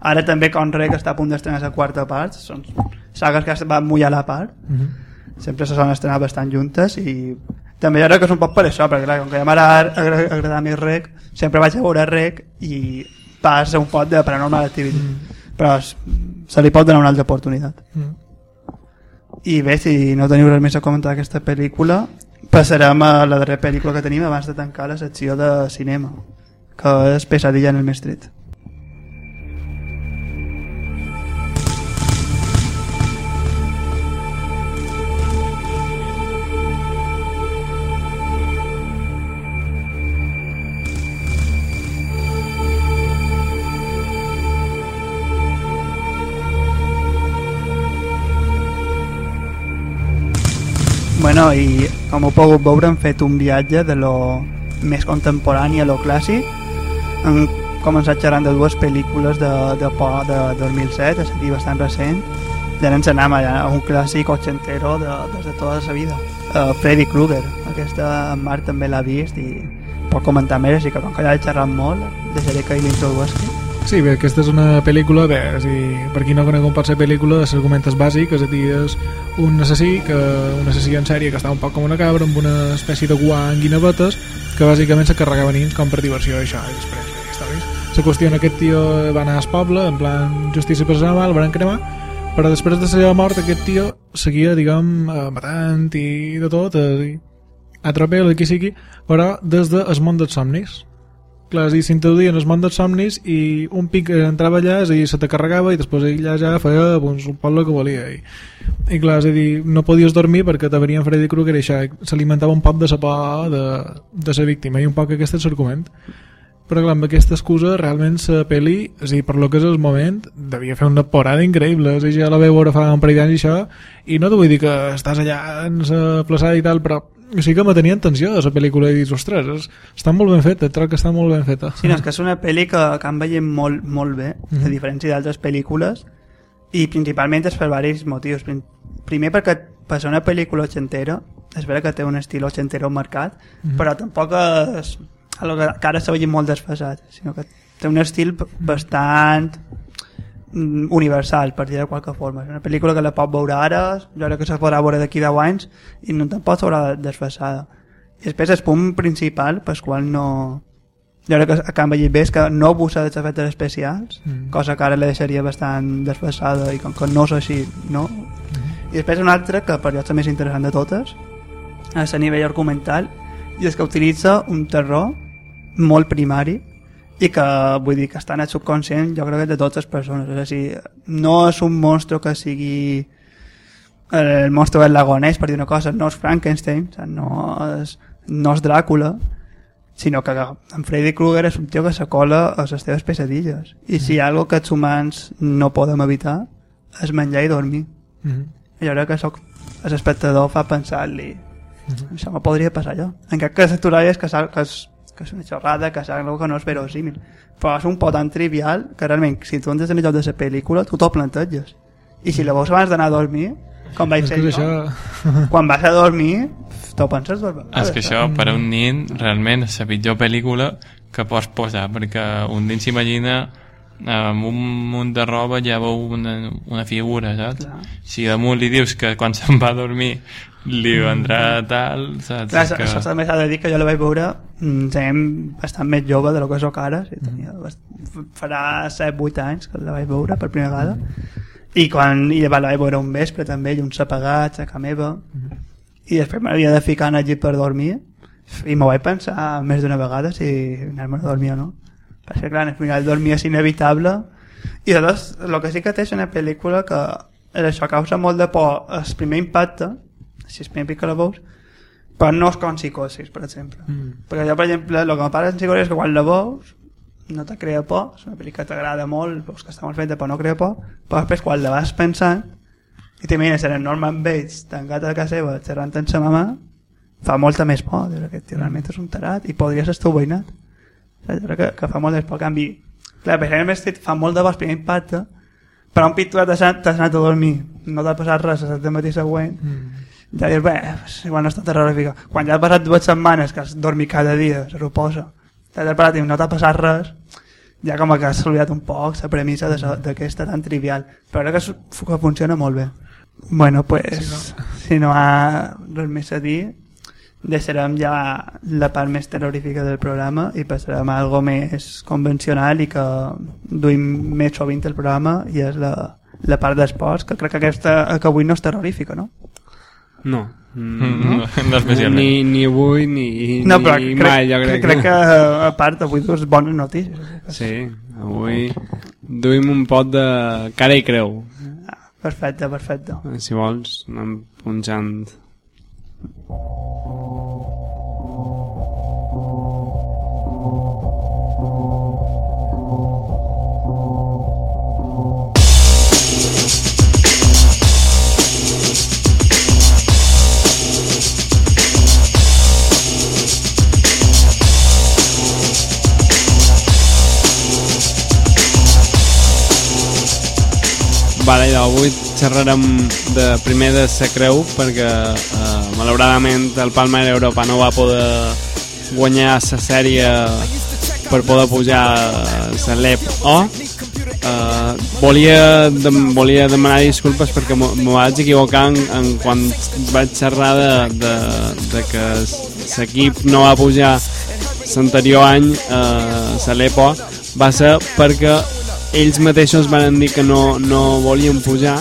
ara també Conre que està a punt d'estrenar la quarta part són sagues que van mullar a la part Mhm. sempre se solen estrenar bastant juntes i també jo crec que és un poc per això perquè clar, com que ja m'agrada agra- agradar més Rec sempre vaig a veure Rec i passa un pot de Paranormal Activity però es- se li pot donar una altra oportunitat Mm. I bé, si no teniu res més a comentar d'aquesta pel·lícula passarem a la darrera pel·lícula que tenim abans de tancar la secció de cinema que és Pesadilla en el Mestrit Bueno, i com heu pogut veure hem fet un viatge de lo més contemporani a lo clàssic. Hem començat xerrant de dues pel·lícules de, de por de 2007 és a dir, bastant recent. Ara ens anem a, a un clàssic ochentero de, des de tota la vida. Uh, Freddy Krueger aquesta en Marc també l'ha vist i pot comentar més així que com que ja he xerrat molt deixaré que ell l'introduesqui Sí, bé, aquesta és una pel·lícula, bé, és dir, per qui no conec com pot ser pel·lícula, l'argument és bàsic, és a dir, és un assassí, que, un assassí en sèrie que està un poc com una cabra, amb una espècie de guant guinevetes, que bàsicament se carregava nins com per diversió, això, i després, bé, està vist. La qüestió en aquest tio va anar al poble, en plan justícia personal, el van cremar, però després de la seva mort aquest tio seguia, diguem, eh, matant i de tot, a atropel, qui sigui, però des del món dels somnis, clar, i s'introduïen el món dels somnis i un pic entrava allà i se te carregava i després ella ja feia doncs, un el que volia i, i clar, és a dir, no podies dormir perquè te venien Freddy Krueger i això s'alimentava un poc de la por de, de la víctima. I un poc aquest és l'argument. Però clar, amb aquesta excusa realment la pel·li, és a dir, per lo que és el moment devia fer una porada increïble. És a dir, ja la veu veure fa un parell d'anys i això i no t'ho vull dir que estàs allà en la plaçada i tal, però sí que me tenia atenció de la pel·lícula i dius, ostres, és, està molt ben feta, trobo que està molt ben feta Sí, no, és que és una pel·li que, que han veient molt, molt bé, Mhm. a diferència d'altres pel·lícules, i principalment és per diversos motius. Prim- Primer perquè per ser una pel·lícula ochentera, és vera que té un estil ochentero marcat, Mhm. però tampoc és algo que, que ara s'ha veient molt desfasat, sinó que té un estil bastant mm, universal, per dir de qualque forma. És una pel·lícula que la pot veure ara, jo crec que se podrà veure d'aquí 10 anys, i no tampoc s'haurà desfasada. I després el punt principal, pel qual no... Jo crec que, han veient bé és que no abusa dels efectes especials, Mm. cosa que ara la deixaria bastant desfasada i com que no és així, no? I després una altra, que per jo és la més interessant de totes, a nivell argumental, i és que utilitza un terror molt primari i que vull dir que està en el subconscient jo crec que de totes les persones. És a dir, no és un monstre que sigui el monstre del lago Ness per dir una cosa, no és Frankenstein o sigui, no és, no és Dràcula sinó que en Freddy Krueger és un tio que se cola a les teves pesadilles. I si hi ha alguna que els humans no podem evitar és menjar i dormir. Mhm. i jo crec que soc, l'espectador fa pensar-li això me podria passar jo. Encara que s'aturaries que, sap- que, és, que és una xorrada que és algo que no és verosímil. Però és un pot tan trivial que realment si tu entres en el lloc de la pel·lícula tu t'ho planteges. I si la veus abans d'anar a dormir com vaig que jo això quan vas a dormir t'ho penses dues vegades. És que això, per a un nin, realment és la pitjor pel·lícula que pots posar, perquè un nin s'imagina amb un munt de roba ja veu una, una figura, saps? Clar. Si damunt li dius que quan se'n va a dormir li vendrà tal, saps? Clar, És això, també s'ha de dir que jo la vaig veure mm, sent bastant més jove de lo que sóc ara sí, tenia, bast- farà 7-8 anys que la vaig veure per primera vegada. I quan i la vaig veure un vespre també llums apagats a casa meva. I després m'havia de ficar en el llit per dormir i m'ho vaig pensar més d'una vegada si anar-me'n a dormir o no. Perquè clar, al final dormir és inevitable. I llavors el que sí que té és una pel·lícula que és això causa molt de por. El primer impacte si és primer que la veus però no és com psicosis per exemple. Mm. perquè jo per exemple el que me passa en psicosis és que quan la veus no te crea por és una pel·lícula que t'agrada molt veus que està molt feta però no crea por però després quan la vas pensant i t'imagines en el Norman Bates tancat a casa seva xerrant amb sa mamà fa molta més por dius, aquest tio realment és un tarat i podries estar veïnat jo crec que, que fa molt més por. En canvi clar, per exemple Street fa molt de el primer impacte però un pit t'has anat, anat a dormir. No t'ha passat res el matí següent. Mm. Ja dius, bé, igual no està terrorífica. Quan ja ha passat dues setmanes que has dormit cada dia, se suposa, t'has parat i no t'ha passat res, ja com que has oblidat un poc la premissa de sa- d'aquesta tan trivial. Però crec que, que funciona molt bé. Bueno, pues, Sí, si no ha res més a dir, deixarem ja la part més terrorífica del programa i passarem a algo més convencional i que duim més sovint el programa i és la, la part d'esports, que crec que aquesta que avui no és terrorífica, no? No. Mm, no, no especialment. Ni, ni avui ni, No, però ni crec, mai, jo crec. crec que a part avui dus bones notícies. Sí, avui duim un pot de cara i creu. Perfecte, perfecte. Si vols, anem punxant. Vale, idò, avui xerrarem de, primer de sa creu perquè eh, malauradament el Palma Europa no va poder guanyar la sèrie per poder pujar la LEP O. Eh, volia, de, volia demanar disculpes perquè m'ho vaig equivocar en, en quan vaig xerrar de, de, de que l'equip no va pujar l'anterior any eh, la LEP O. Va ser perquè ells mateixos van dir que no, no volien pujar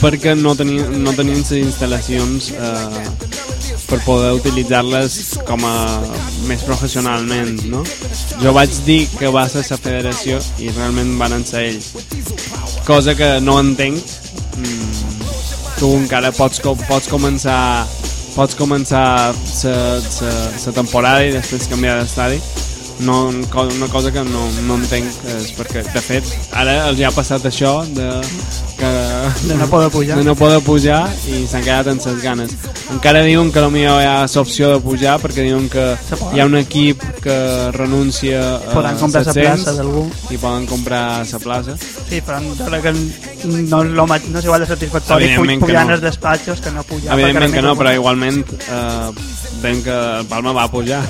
perquè no tenien, no tenien les instal·lacions eh, per poder utilitzar-les com a més professionalment, no? Jo vaig dir que va ser la federació i realment van ser ells. Cosa que no entenc. Mm, tu encara pots, pots començar pots començar la temporada i després canviar d'estadi no, una cosa que no, no entenc és perquè, de fet, ara els hi ha passat això de, que, De no poder pujar. de no poder pujar i s'han quedat amb ses ganes encara diuen que potser hi ha l'opció de pujar perquè diuen que hi ha un equip que renuncia a Poden comprar la 700 plaça d'algú. i poden comprar la plaça Sí, però que no ma- no és igual de satisfactori pujar no. als despatxos que no pujar. evidentment que no, però igualment eh, veiem que el Palma va pujar.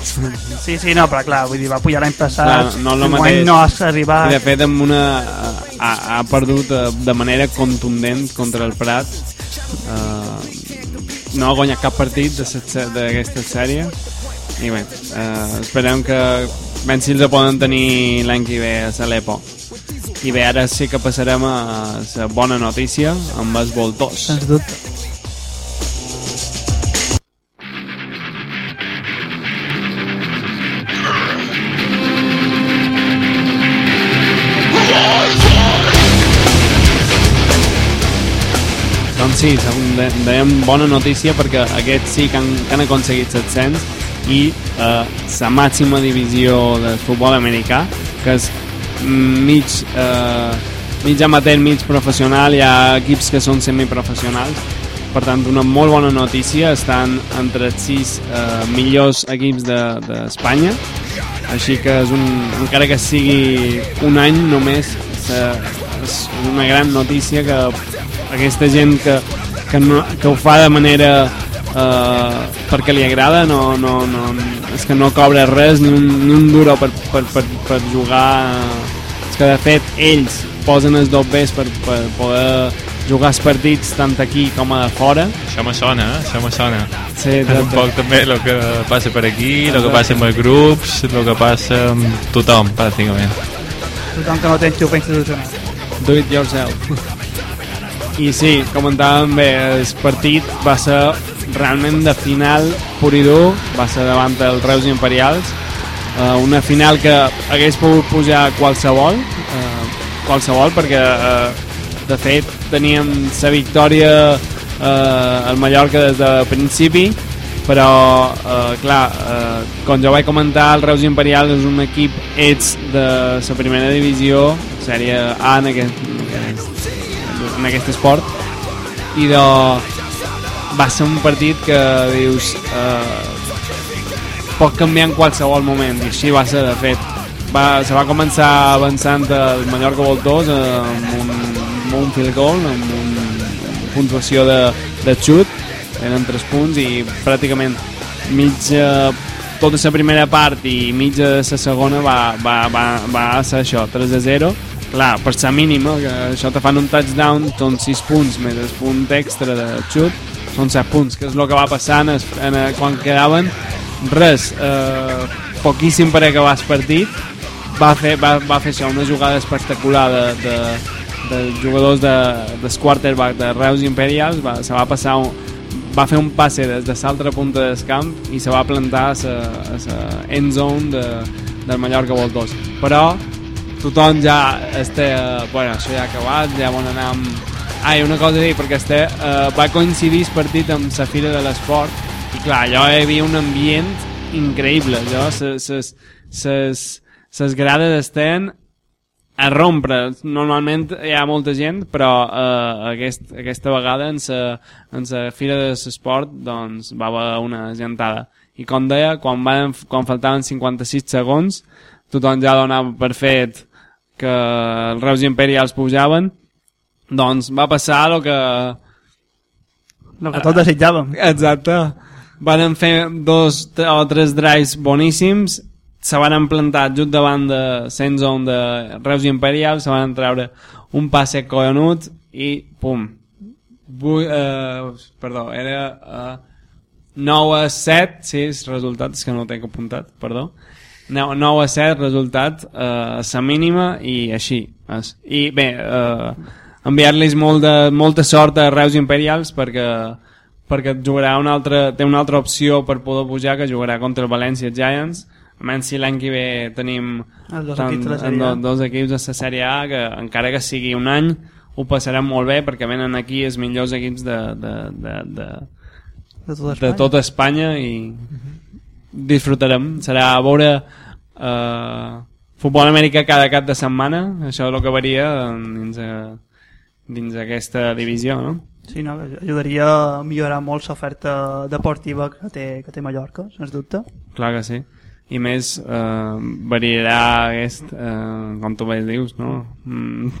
Sí, sí, no, però clar, vull dir, va pujar l'any passat, Clar, no enguany mateix. no has arribat... I de fet amb una ha, ha perdut eh, de manera contundent contra el Prat. Uh, no ha guanyat cap partit d'aquesta sèrie. I bé, uh, esperem que ben si els poden tenir l'any que ve a l'EPO i bé, ara sí que passarem a la bona notícia amb els voltors Sens dubte. Sí, de- dèiem bona notícia perquè aquests sí que han, que han aconseguit 700 i eh, la màxima divisió del futbol americà, que és mig, eh, mig amateur, mig professional, hi ha equips que són semiprofessionals, per tant, una molt bona notícia, estan entre els sis eh, millors equips d'Espanya, de, així que és un, encara que sigui un any només, és una gran notícia que aquesta gent que, que, no, que ho fa de manera eh, perquè li agrada no, no, no, és que no cobra res ni un, ni un duro per, per, per, per jugar és que de fet ells posen els dobbers per, per poder jugar els partits tant aquí com a fora Això me sona, eh? Això me sona. sí, És un poc també el que passa per aquí, el que passa amb els grups, el que passa amb tothom, pràcticament. Tothom que no té enxufa institucional. do it yourself i sí, comentàvem bé el partit va ser realment de final pur i dur va ser davant dels Reus Imperials. Eh, una final que hagués pogut pujar qualsevol eh, qualsevol perquè eh, de fet teníem la victòria eh, al Mallorca des de principi però eh, clar, eh, com jo vaig comentar el Reus Imperial és un equip ets de la primera divisió sèrie A en aquest, en aquest esport. I de va ser un partit que dius eh, pot canviar en qualsevol moment. I així va ser de fet. Va, se va començar avançant el Mallorca Voltors eh, amb, un, amb un field goal amb una puntuació de, de xut. Eren 3 punts i pràcticament mitja tota la primera part i mitja de la segona va, va, va, va ser això, 3 a 0 clar, per ser mínima que això te fan un touchdown són 6 punts més el punt extra de xut són 7 punts, que és el que va passar en, en, eh, quan quedaven. Res eh, poquíssim per acabar el partit. Va fer, va, va fer això, una jugada espectacular de, de, dels jugadors de, del quarterback de Reus Imperials. Va, se va passar un, va fer un passe des de l'altra punta del camp i se va plantar a la, a la end zone de, del Mallorca Voltors però tothom ja està, eh, bueno, això ja ha acabat ja vol anar amb... Ah, i una cosa a dir, perquè este, eh, va coincidir el partit amb la Fira de l'Esport i clar, allò hi havia un ambient increïble allò, ses grades estan a rompre. Normalment hi ha molta gent, però eh, aquest, aquesta vegada en la en sa Fira de l'Esport doncs, va haver una gentada. I com deia, quan, van, quan faltaven 56 segons, tothom ja donava per fet que els Reus Imperials pujaven, doncs va passar el que... El que tots desitjàvem. Exacte. Van fer dos o tres drives boníssims, se van plantar just davant de Saint Zone de Reus Imperial, se van treure un passe collonut i pum. Bu eh, perdó, era eh, 9 a 7, sí, resultat, és que no ho tinc apuntat, perdó. 9, 9 a 7, resultat eh, la mínima i així. És. I bé, eh, enviar-los molt de, molta sort a Reus Imperials perquè perquè jugarà una altra, té una altra opció per poder pujar que jugarà contra el València Giants a menys si l'any que ve tenim dos tant- equips de la en Sèrie A. do- dos equips de la Sèrie A que encara que sigui un any ho passarem molt bé perquè venen aquí els millors equips de, de, de, de, de tot de Espanya. tota Espanya i disfrutarem. Serà a veure eh, futbol americà cada cap de setmana, això és el que varia dins, a, dins aquesta divisió, no? Sí, no, ajudaria a millorar molt l'oferta deportiva que té, que té Mallorca, sens dubte. Clar que sí. I més, eh, variarà aquest, eh, com tu bé dius, no? Mm,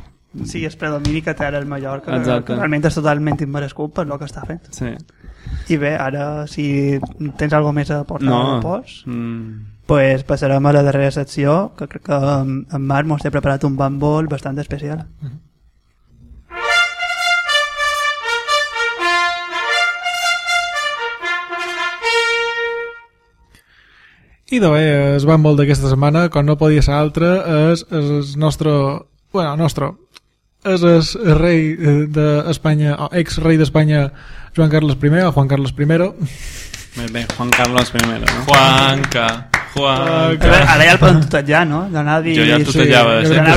Sí, el predomini que té ara el Mallorca, Exacte. que realment és totalment immerescut per el que està fent. sí. I bé, ara, si tens alguna més a aportar No. no. pots, Mm, pues passarem a la darrera secció, que crec que en en Marc mos té preparat un bàmbol bastant especial. I de bé, el bàmbol d'aquesta setmana, com no podia ser altre, és, és el nostre... Bueno, nostre... És el rei eh, d'Espanya, o ex-rei d'Espanya, Joan Carles I, o Juan Carles I. bé, bé, Juan Carlos I, no? Juanca, Juanca... Ara, ara ja el poden tutellar, no? Dir... Jo ja el tutellava de sí, sempre.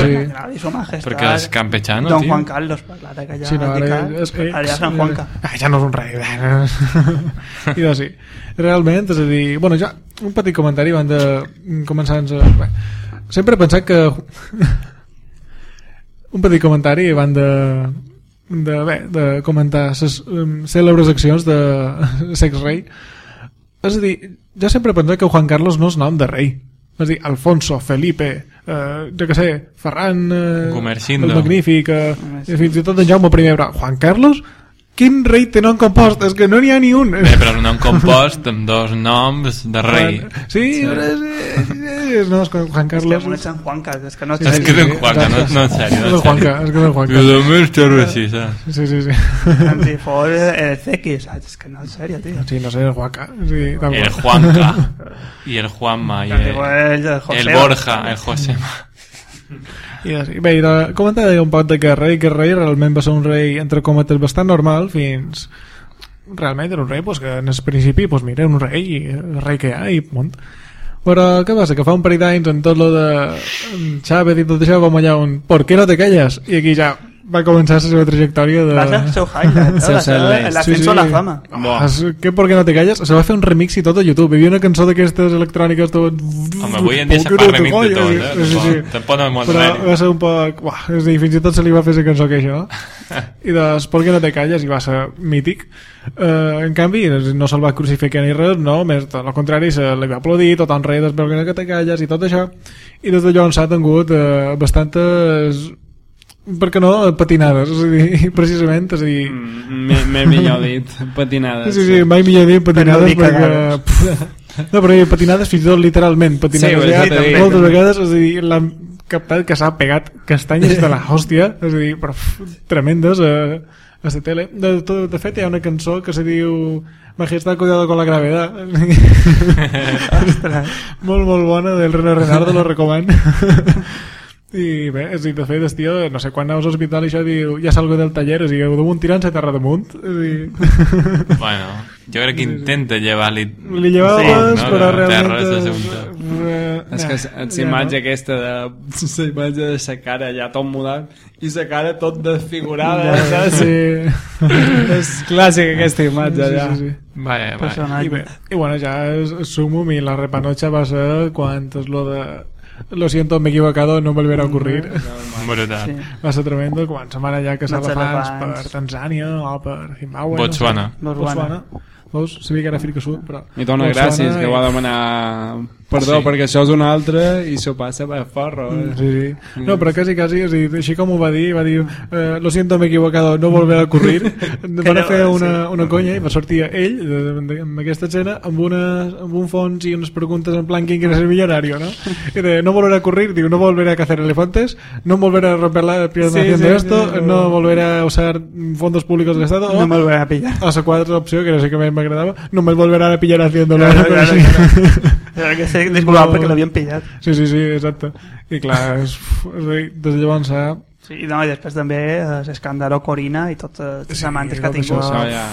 sí. Su majestad. Perquè és campechano, Don tio. Juan Carlos, per que ja Sí, no, ara, és, ex, ara ja és en Juanca. Ah, ja no és un rei. I doncs sí. Realment, és a dir... Bueno, ja, un petit comentari abans de començar... A... Bé, sempre he pensat que... un petit comentari abans de, de, bé, de comentar les um, cèlebres accions de sex rei. És a dir, jo sempre he pensat que Juan Carlos no és nom de rei. És dir, Alfonso, Felipe, eh, jo què sé, Ferran... Eh, Gumersindo. El Magnífic, eh, i fins i tot en Jaume I. Però Juan Carlos? Quin rei té nom compost? És que no n'hi ha ni un. Bé, però un nom compost amb dos noms de rei. Sí, però és, és, és, no, és que Juan És que Carlos... un és en Juanca, és que no... És que és en Juanca, no, no en sèrio. És el Juanca, és que és Que Juanca. només xerro així, saps? Sí, sí, sí. En si fos el Zeki, saps? És que no, en sèrio, tio. Sí, no sé, el Juanca. Sí, El. Juanca i el Juanma i Que el, el Borja, el Josema. I, bé, i de, comentar un poc de que rei, que rei realment va ser un rei, entre cometes, bastant normal, fins... Realment era un rei, pues, que en el principi, pues, mira, un rei, i el rei que hi ha, i punt. Però què passa? Que fa un parell d'anys en tot lo de Chávez i tot això vam allà un ¿por qué no te calles? I aquí ja va començar la seva trajectòria de... Va ser el seu highlight, no? Va ser highlight. l'ascenso a la fama. Oh, es, què, per què no te calles? Se va fer un remix i tot a YouTube. Hi havia una cançó d'aquestes electròniques tot... Home, avui en dia se ¿Por fa remix de tot, eh? Sí, sí, sí. Tampoc no m'ho Però va ser un poc... Uah, és a dir, fins i tot se li va fer la cançó que això. I doncs, per què no te calles? I va ser mític. Uh, en canvi, no se'l va crucificar ni res, no, més tot el contrari, se li va aplaudir, tothom reia des per què no te calles i tot això. I des de llavors s'ha tingut uh, bastantes per què no, patinades, és a dir, precisament, és a dir, Mm, me- Més millor dit, patinades. Sí, sí, mai millor dir patinades Per no dir perquè... No, però patinades fins i tot literalment, patinades Sí, ja, també, moltes també. vegades, és a dir, l'han captat que s'ha pegat castanyes de la hòstia, és a dir, però tremendes a, a la tele. De, de, de fet, hi ha una cançó que se diu Majestad, cuidado con la gravedad. molt, molt bona, del René Renardo, lo recomano. I bé, és a dir, de fet, el tio, no sé quan anaves a l'hospital i això diu, ja salgo del taller, és a dir, damunt tirant-se terra damunt. És a dir, Bueno, jo crec que intenta llevar-li... li llevaves, Sí, no, però la terra realment... és assumpte. eh, És que eh, la ja imatge no. aquesta de la imatge de sa cara ja tot mudat i sa cara tot desfigurada Ja, saps? sí. és clàssica aquesta imatge ja sí, sí, sí. Vaya, vaya. I, bé, I bueno, ja sumo i la repanocha va ser quan és lo de lo siento, me he equivocado, no volverá a ocurrir. Brutal. Sí. Va ser tremendo quan se van allà elefants elefants. per Tanzània o per Zimbabue. Botswana. No sé. Botswana. Botswana. Veus? Sabia que era Àfrica Sud, però... i dona gràcies que i- va demanar perdó Sí. perquè això és un altre i s'ho passa per forro eh? Sí, sí. No, però quasi, quasi, és dir, així com ho va dir, va dir, eh, lo siento, me he equivocado, no volverá a ocurrir. Van a fer una, una conya i va sortir ell, de, de, amb aquesta escena, amb, una, amb un fons i unes preguntes en plan, ¿quién quiere ser millonario? ¿no? Y de, no volverá a ocurrir, digo, no volverá a cazar elefantes, no volverá a romper la pierna Sí, haciendo sí, esto, sí, no volverá a usar fondos públicos del Estado, No o volveré a pillar. a la cuarta opció, que no agradava, no me volverán a pillar haciéndolo. Claro, Però claro, sí. claro. Que se l'havien pillat. Sí, sí, sí, exacte. I clar, és, des de llavors s'ha Sí, no, i després també eh, l'escàndalo Corina i totes les Sí, amantes que ha tingut. això. Ja...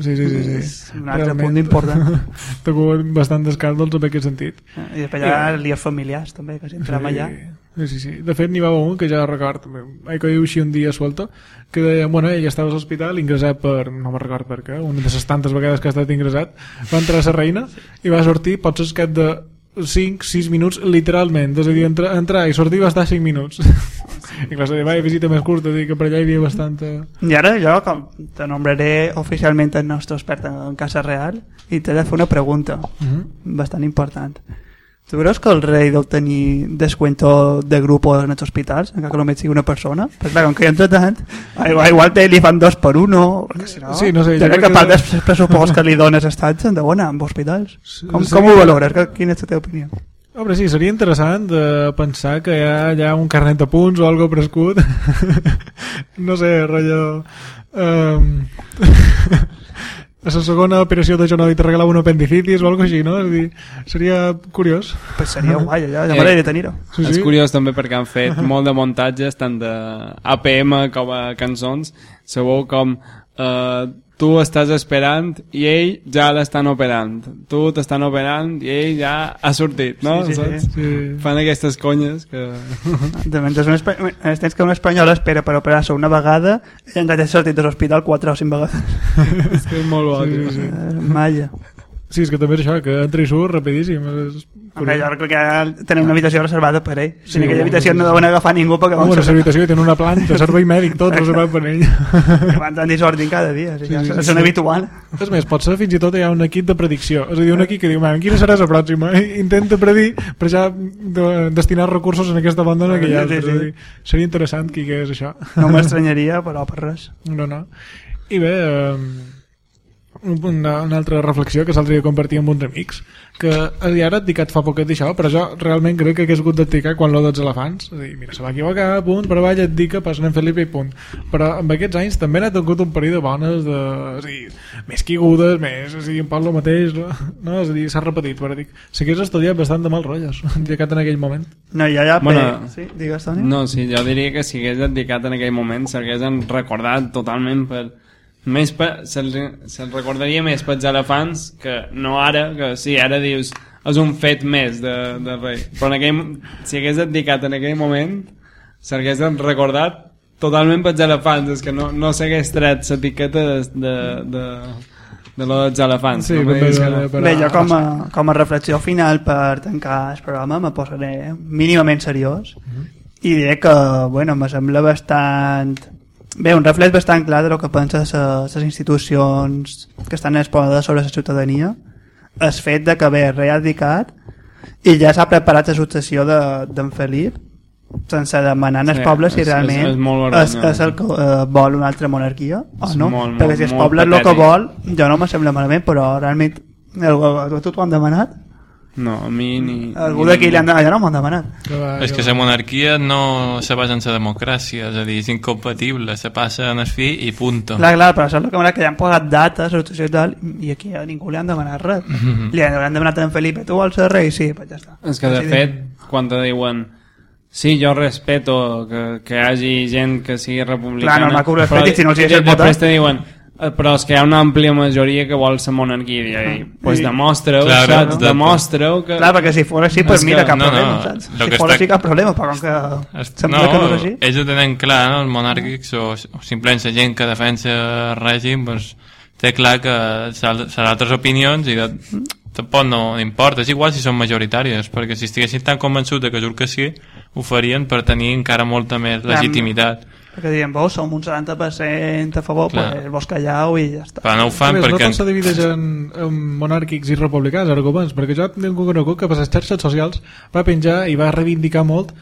Sí, sí, sí. sí. És un altre punt important. Hagut bastant d'escàndols en aquest sentit. I després hi ha líos familiars també, que si entrem allà. Sí, sí, sí. De fet, n'hi va un que ja record, vaig coger així un dia suelto, que deia, bueno, ell estava a l'hospital ingressat per, no me'n record per què, una de les tantes vegades que ha estat ingressat, va entrar a la reina i va sortir, potser escat de 5-6 minuts literalment, és a dir, entrar, entrar i sortir va estar 5 minuts. I clar, va visita més curta, dir que per allà hi havia bastanta... I ara jo com te nombraré oficialment el nostre expert en Casa Real i t'he de fer una pregunta Uh -huh. bastant important. Tu creus que el rei deu tenir descuento de grup en els hospitals, encara que només sigui una persona? Però clar, com que hi entra tant, igual, igual te li fan dos per uno, perquè si no, Sí, no sé, jo crec que part dels pressupost que li dones estats s'han de bona amb hospitals. Com, Sí. com ho valores? Que- Quina és la teva opinió? Hombre, sí, seria interessant de pensar que hi ha allà un carnet de punts o algo prescut. no sé, rotllo... Um... a la segona operació de genoll te regalava un apendicitis o algo així, no? És dir, seria curiós. Pues seria guai, allò, ja Eh, m'agradaria tenir-ho. Sí, És sí. curiós també perquè han fet molt de muntatges tant de APM com a cançons segur com eh, tu estàs esperant i ell ja l'estan operant tu t'estan operant i ell ja ha sortit no? Sí, sí, Saps? Sí. fan aquestes conyes que... De mentre un espa... eh, tens que un espanyol espera per operar-se una vegada i en ha sortit de l'hospital quatre o cinc vegades. és que és molt bo Sí, tio. sí. Eh, Malla. Sí, és que també és això, que entra i surt rapidíssim. És Hombre, jo crec que tenen una habitació reservada per ell. Si Sí, en aquella habitació sí, no sí. deuen agafar ningú perquè Ah, la ser habitació té una planta, servei mèdic, tot reservat per ell. van tenir sortint cada dia. Sí, Sí, sí, és sí. habitual. És més, pot ser fins i tot hi ha un equip de predicció. És a dir, un equip que diu, "Man, quina serà la pròxima? I Intenta predir per ja de, destinar recursos en aquesta banda en aquella Sí, altra. sí. Dir, seria interessant qui que és això. No m'estranyaria, però per res. No, no. I bé, eh, una, una altra reflexió que s'altre dia compartia amb uns amics que i ara et dic que et fa poquet d'això però jo realment crec que hagués hagut d'eticar quan l'ho dels elefants és a dir, mira, se va equivocar, punt, però vaja et dic que pas anem Felipe i punt però amb aquests anys també n'ha tingut un parell de bones de, és a dir, més quigudes més, és a dir, un poc el mateix no? no? és a dir, s'ha repetit, però dic s'hagués estudiat bastant de mal rotllos llegat en aquell moment No, ja, ja... Bueno, sí, digues, Toni. no, sí, jo diria que si hagués dedicat en aquell moment s'haguessin recordat totalment per més per, se'ls se recordaria més pels elefants que no ara, que sí, ara dius és un fet més de, de res però en aquell, si hagués dedicat en aquell moment s'haguessin recordat totalment pels elefants. És que no, no s'hagués tret l'etiqueta de, de, de, de lo dels elefants. Sí, no que de- no. Bé, jo com a, com a reflexió final per tancar el programa me posaré mínimament seriós i diré que, bueno, me sembla bastant... Bé, un reflex bastant clar de lo que pensen les institucions que estan exposades sobre la ciutadania. El fet de que bé, el dedicat i ja s'ha preparat la successió de- d'en de, Felip sense demanar als Sí, pobles si és- és- realment és és, vergonyós. és el que eh, vol una altra monarquia o És no, molt, perquè si els pobles el que vol jo no me sembla malament però realment algú, a tu t'ho han demanat no, a mi ni... algú ni d'aquí li han ningú. demanat ja no m'ho han demanat que va, És que la monarquia no se basa en la democràcia, és a dir, és incompatible, se passa en el fi i punto. clar, clar, però això és el que m'agrada que ja han posat dates a i tal, i aquí a ningú li han demanat res li han, demanat a en Felipe tu vols ser rei? sí, pues ja està És que de Així fet, quan te diuen sí, jo respeto que, que hi hagi gent que sigui republicana Clar, ho però respectis, si no els hi després te diuen però és que hi ha una àmplia majoria que vol la monarquia i, i pues demostra-ho, saps? exacte. demostra-ho que... clar, perquè si fos així, pues mira, que- cap no, problema no, saps? lo si que fos està- així cap problema però com que Est- sembla no, que no és així ells ho tenen clar, no? els monàrquics o, o simplement la gent que defensa el règim doncs, té clar que serà altres opinions i de, tampoc no importa, és igual si són majoritàries perquè si estiguessin tan convençuts de que jur que sí ho farien per tenir encara molta més Clar, legitimitat perquè dirien, vos som un 70% a favor Clar. pues, vos callau i ja està però no ho fan més, no perquè tot se divideix en, en monàrquics i republicans, arguments, perquè jo tinc un conegut que per les xarxes socials va penjar i va reivindicar molt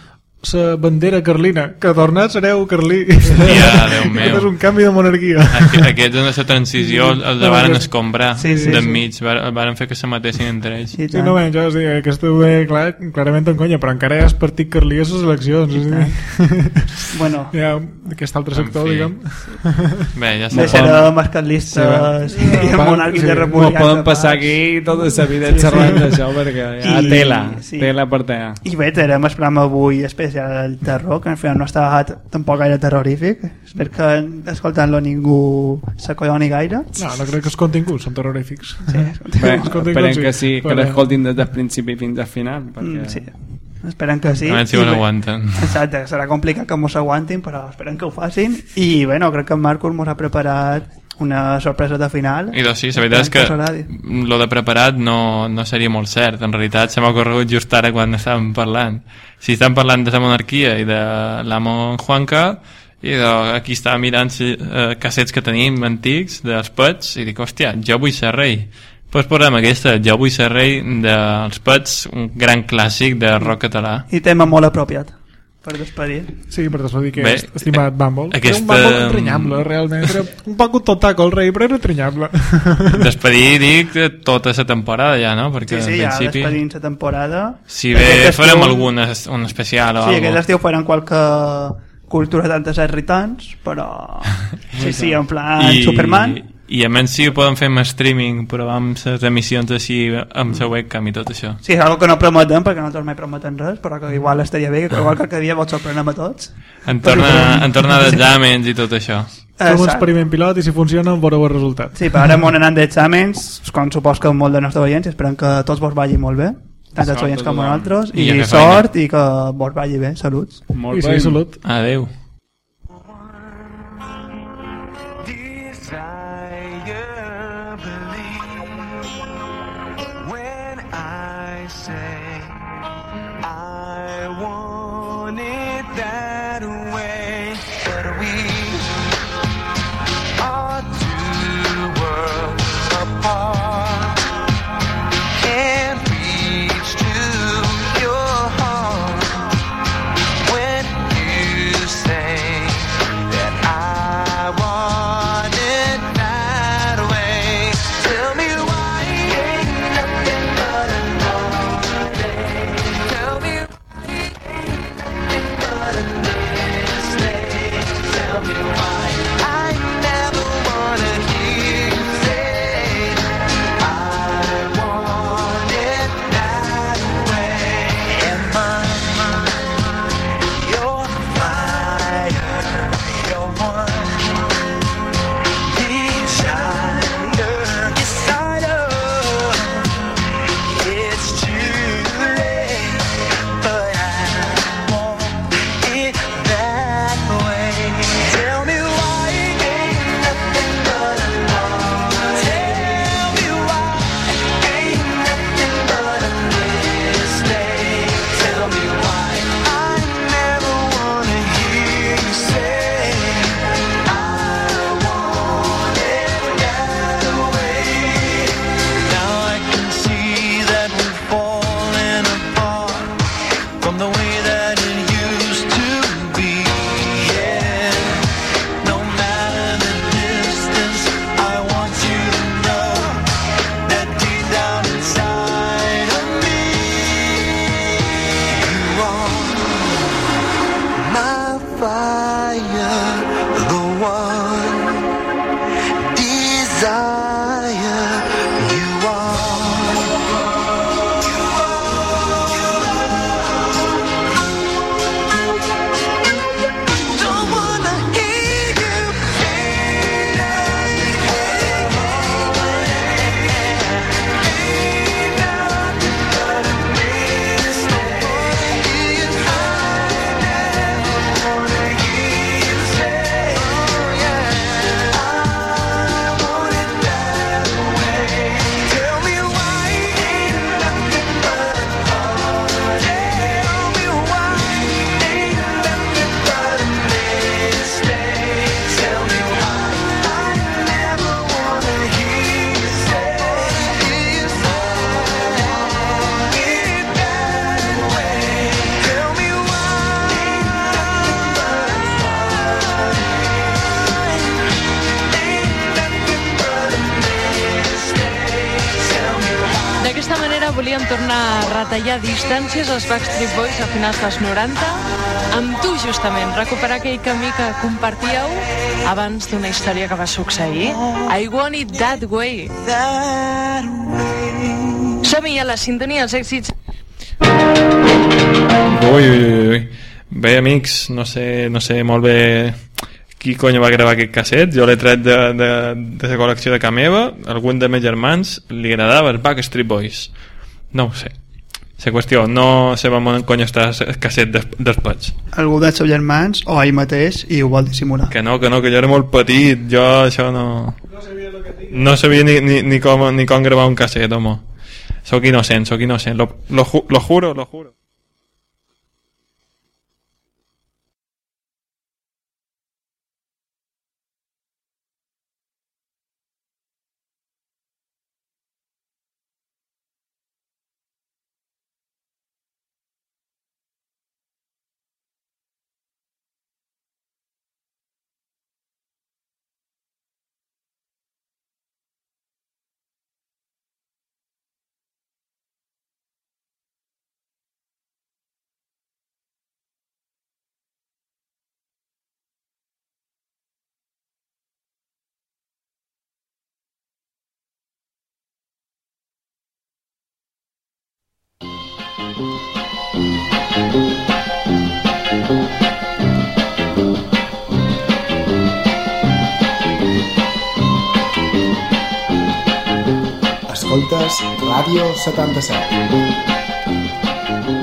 la bandera carlina, que tornat sereu carlí. Hòstia, Déu meu. Aquest és un canvi de monarquia. Aqu- aquests en la transició els la varen escombrar Sí, sí, d'enmig, var- varen fer que se matessin entre ells Sí, no, bé, jo, sí, aquesta ho ve clar, clarament en conya, però encara hi ha el partit carlí a les eleccions. És dir, bueno, hi ha aquest altre sector, fi. diguem. bé, ja està deixarem els carlistes Sí, i monàrquics Sí, i no No republicans poden de passar pas. aquí tota la vida xerrant d'això perquè hi ha I- tela, sí. tela per tela. I bé, el programa avui espe especial el terror, que al final no està tampoc gaire terrorífic. Espero que escoltant-lo ningú s'acolloni gaire. No, no crec que els continguts són terrorífics. Sí, Bé, Els continguts esperem que sí, que l'escoltin des del principi fins al final. Perquè... Mm, sí. Esperem que sí. A veure si ho aguanten. Exacte, serà complicat que mos aguantin, però esperem que ho facin. I, bueno, crec que en Marcus mos ha preparat una sorpresa de final. I doncs sí, la veritat és que lo de preparat no, no seria molt cert. En realitat se m'ha ocorregut just ara quan estàvem parlant. Si estem parlant de la monarquia i de l'amo Juanca, i de, aquí estava mirant si, eh, cassets que tenim antics dels pets i dic, hòstia, jo vull ser rei doncs posem aquesta, jo vull ser rei dels pets, un gran clàssic de rock català I tema molt apropiat per despedir. Sí, per despedir que Bé, estimat Bumble. aquesta- Era un Bumble entranyable, realment. Era un poc un totaco el rei, però era entranyable. despedir dic tota la temporada ja, no? perquè Sí, sí, en ja principi despedint la temporada. si bé Aquest farem estiu- algun es- un especial o Sí, aquest estiu faran qualque cultura tantes irritants, però... Sí, sí, en plan Superman. I a menys si ho podem fer amb streaming però amb les emissions així amb la webcam i tot això Sí, és una que no prometem, perquè nosaltres mai prometem res, però que igual estaria bé, que igual qualque dia vos sorprenem a tots. en torna, en torna d'exàmens i tot això Fem un experiment pilot i si funciona veureu el resultat. Sí, però ara m'on anant d'exàmens, com supos que molt de nostra audiència, esperem que tots vos vagi molt bé, tant els oients a com nosaltres, I i, sort i que vos vagi bé, saluts. Molt I bé. sí, salut. adeu D'aquesta manera volíem tornar a retallar distàncies als Backstreet Boys a finals dels 90 amb tu justament, recuperar aquell camí que compartíeu abans d'una història que va succeir I Want It That Way. Som-hi a la sintonia dels èxits ui, ui, ui. Bé, amics, no sé, no sé molt bé qui cony va gravar aquest casset. Jo l'he tret de, de, de la col·lecció de ca meva. Algun de meus germans li agradava els Backstreet Boys. No ho sé. La qüestió, no sabem on cony està el casset de, dels pets. Algú dels seus germans o ell mateix i ho vol dissimular. Que no, que no, que jo era molt petit. Jo això no... No sabia ni, ni, ni, com, ni com gravar un casset, home. Soc innocent, soc innocent. Lo, lo, ju- lo juro, lo juro. escoltes Ràdio 77.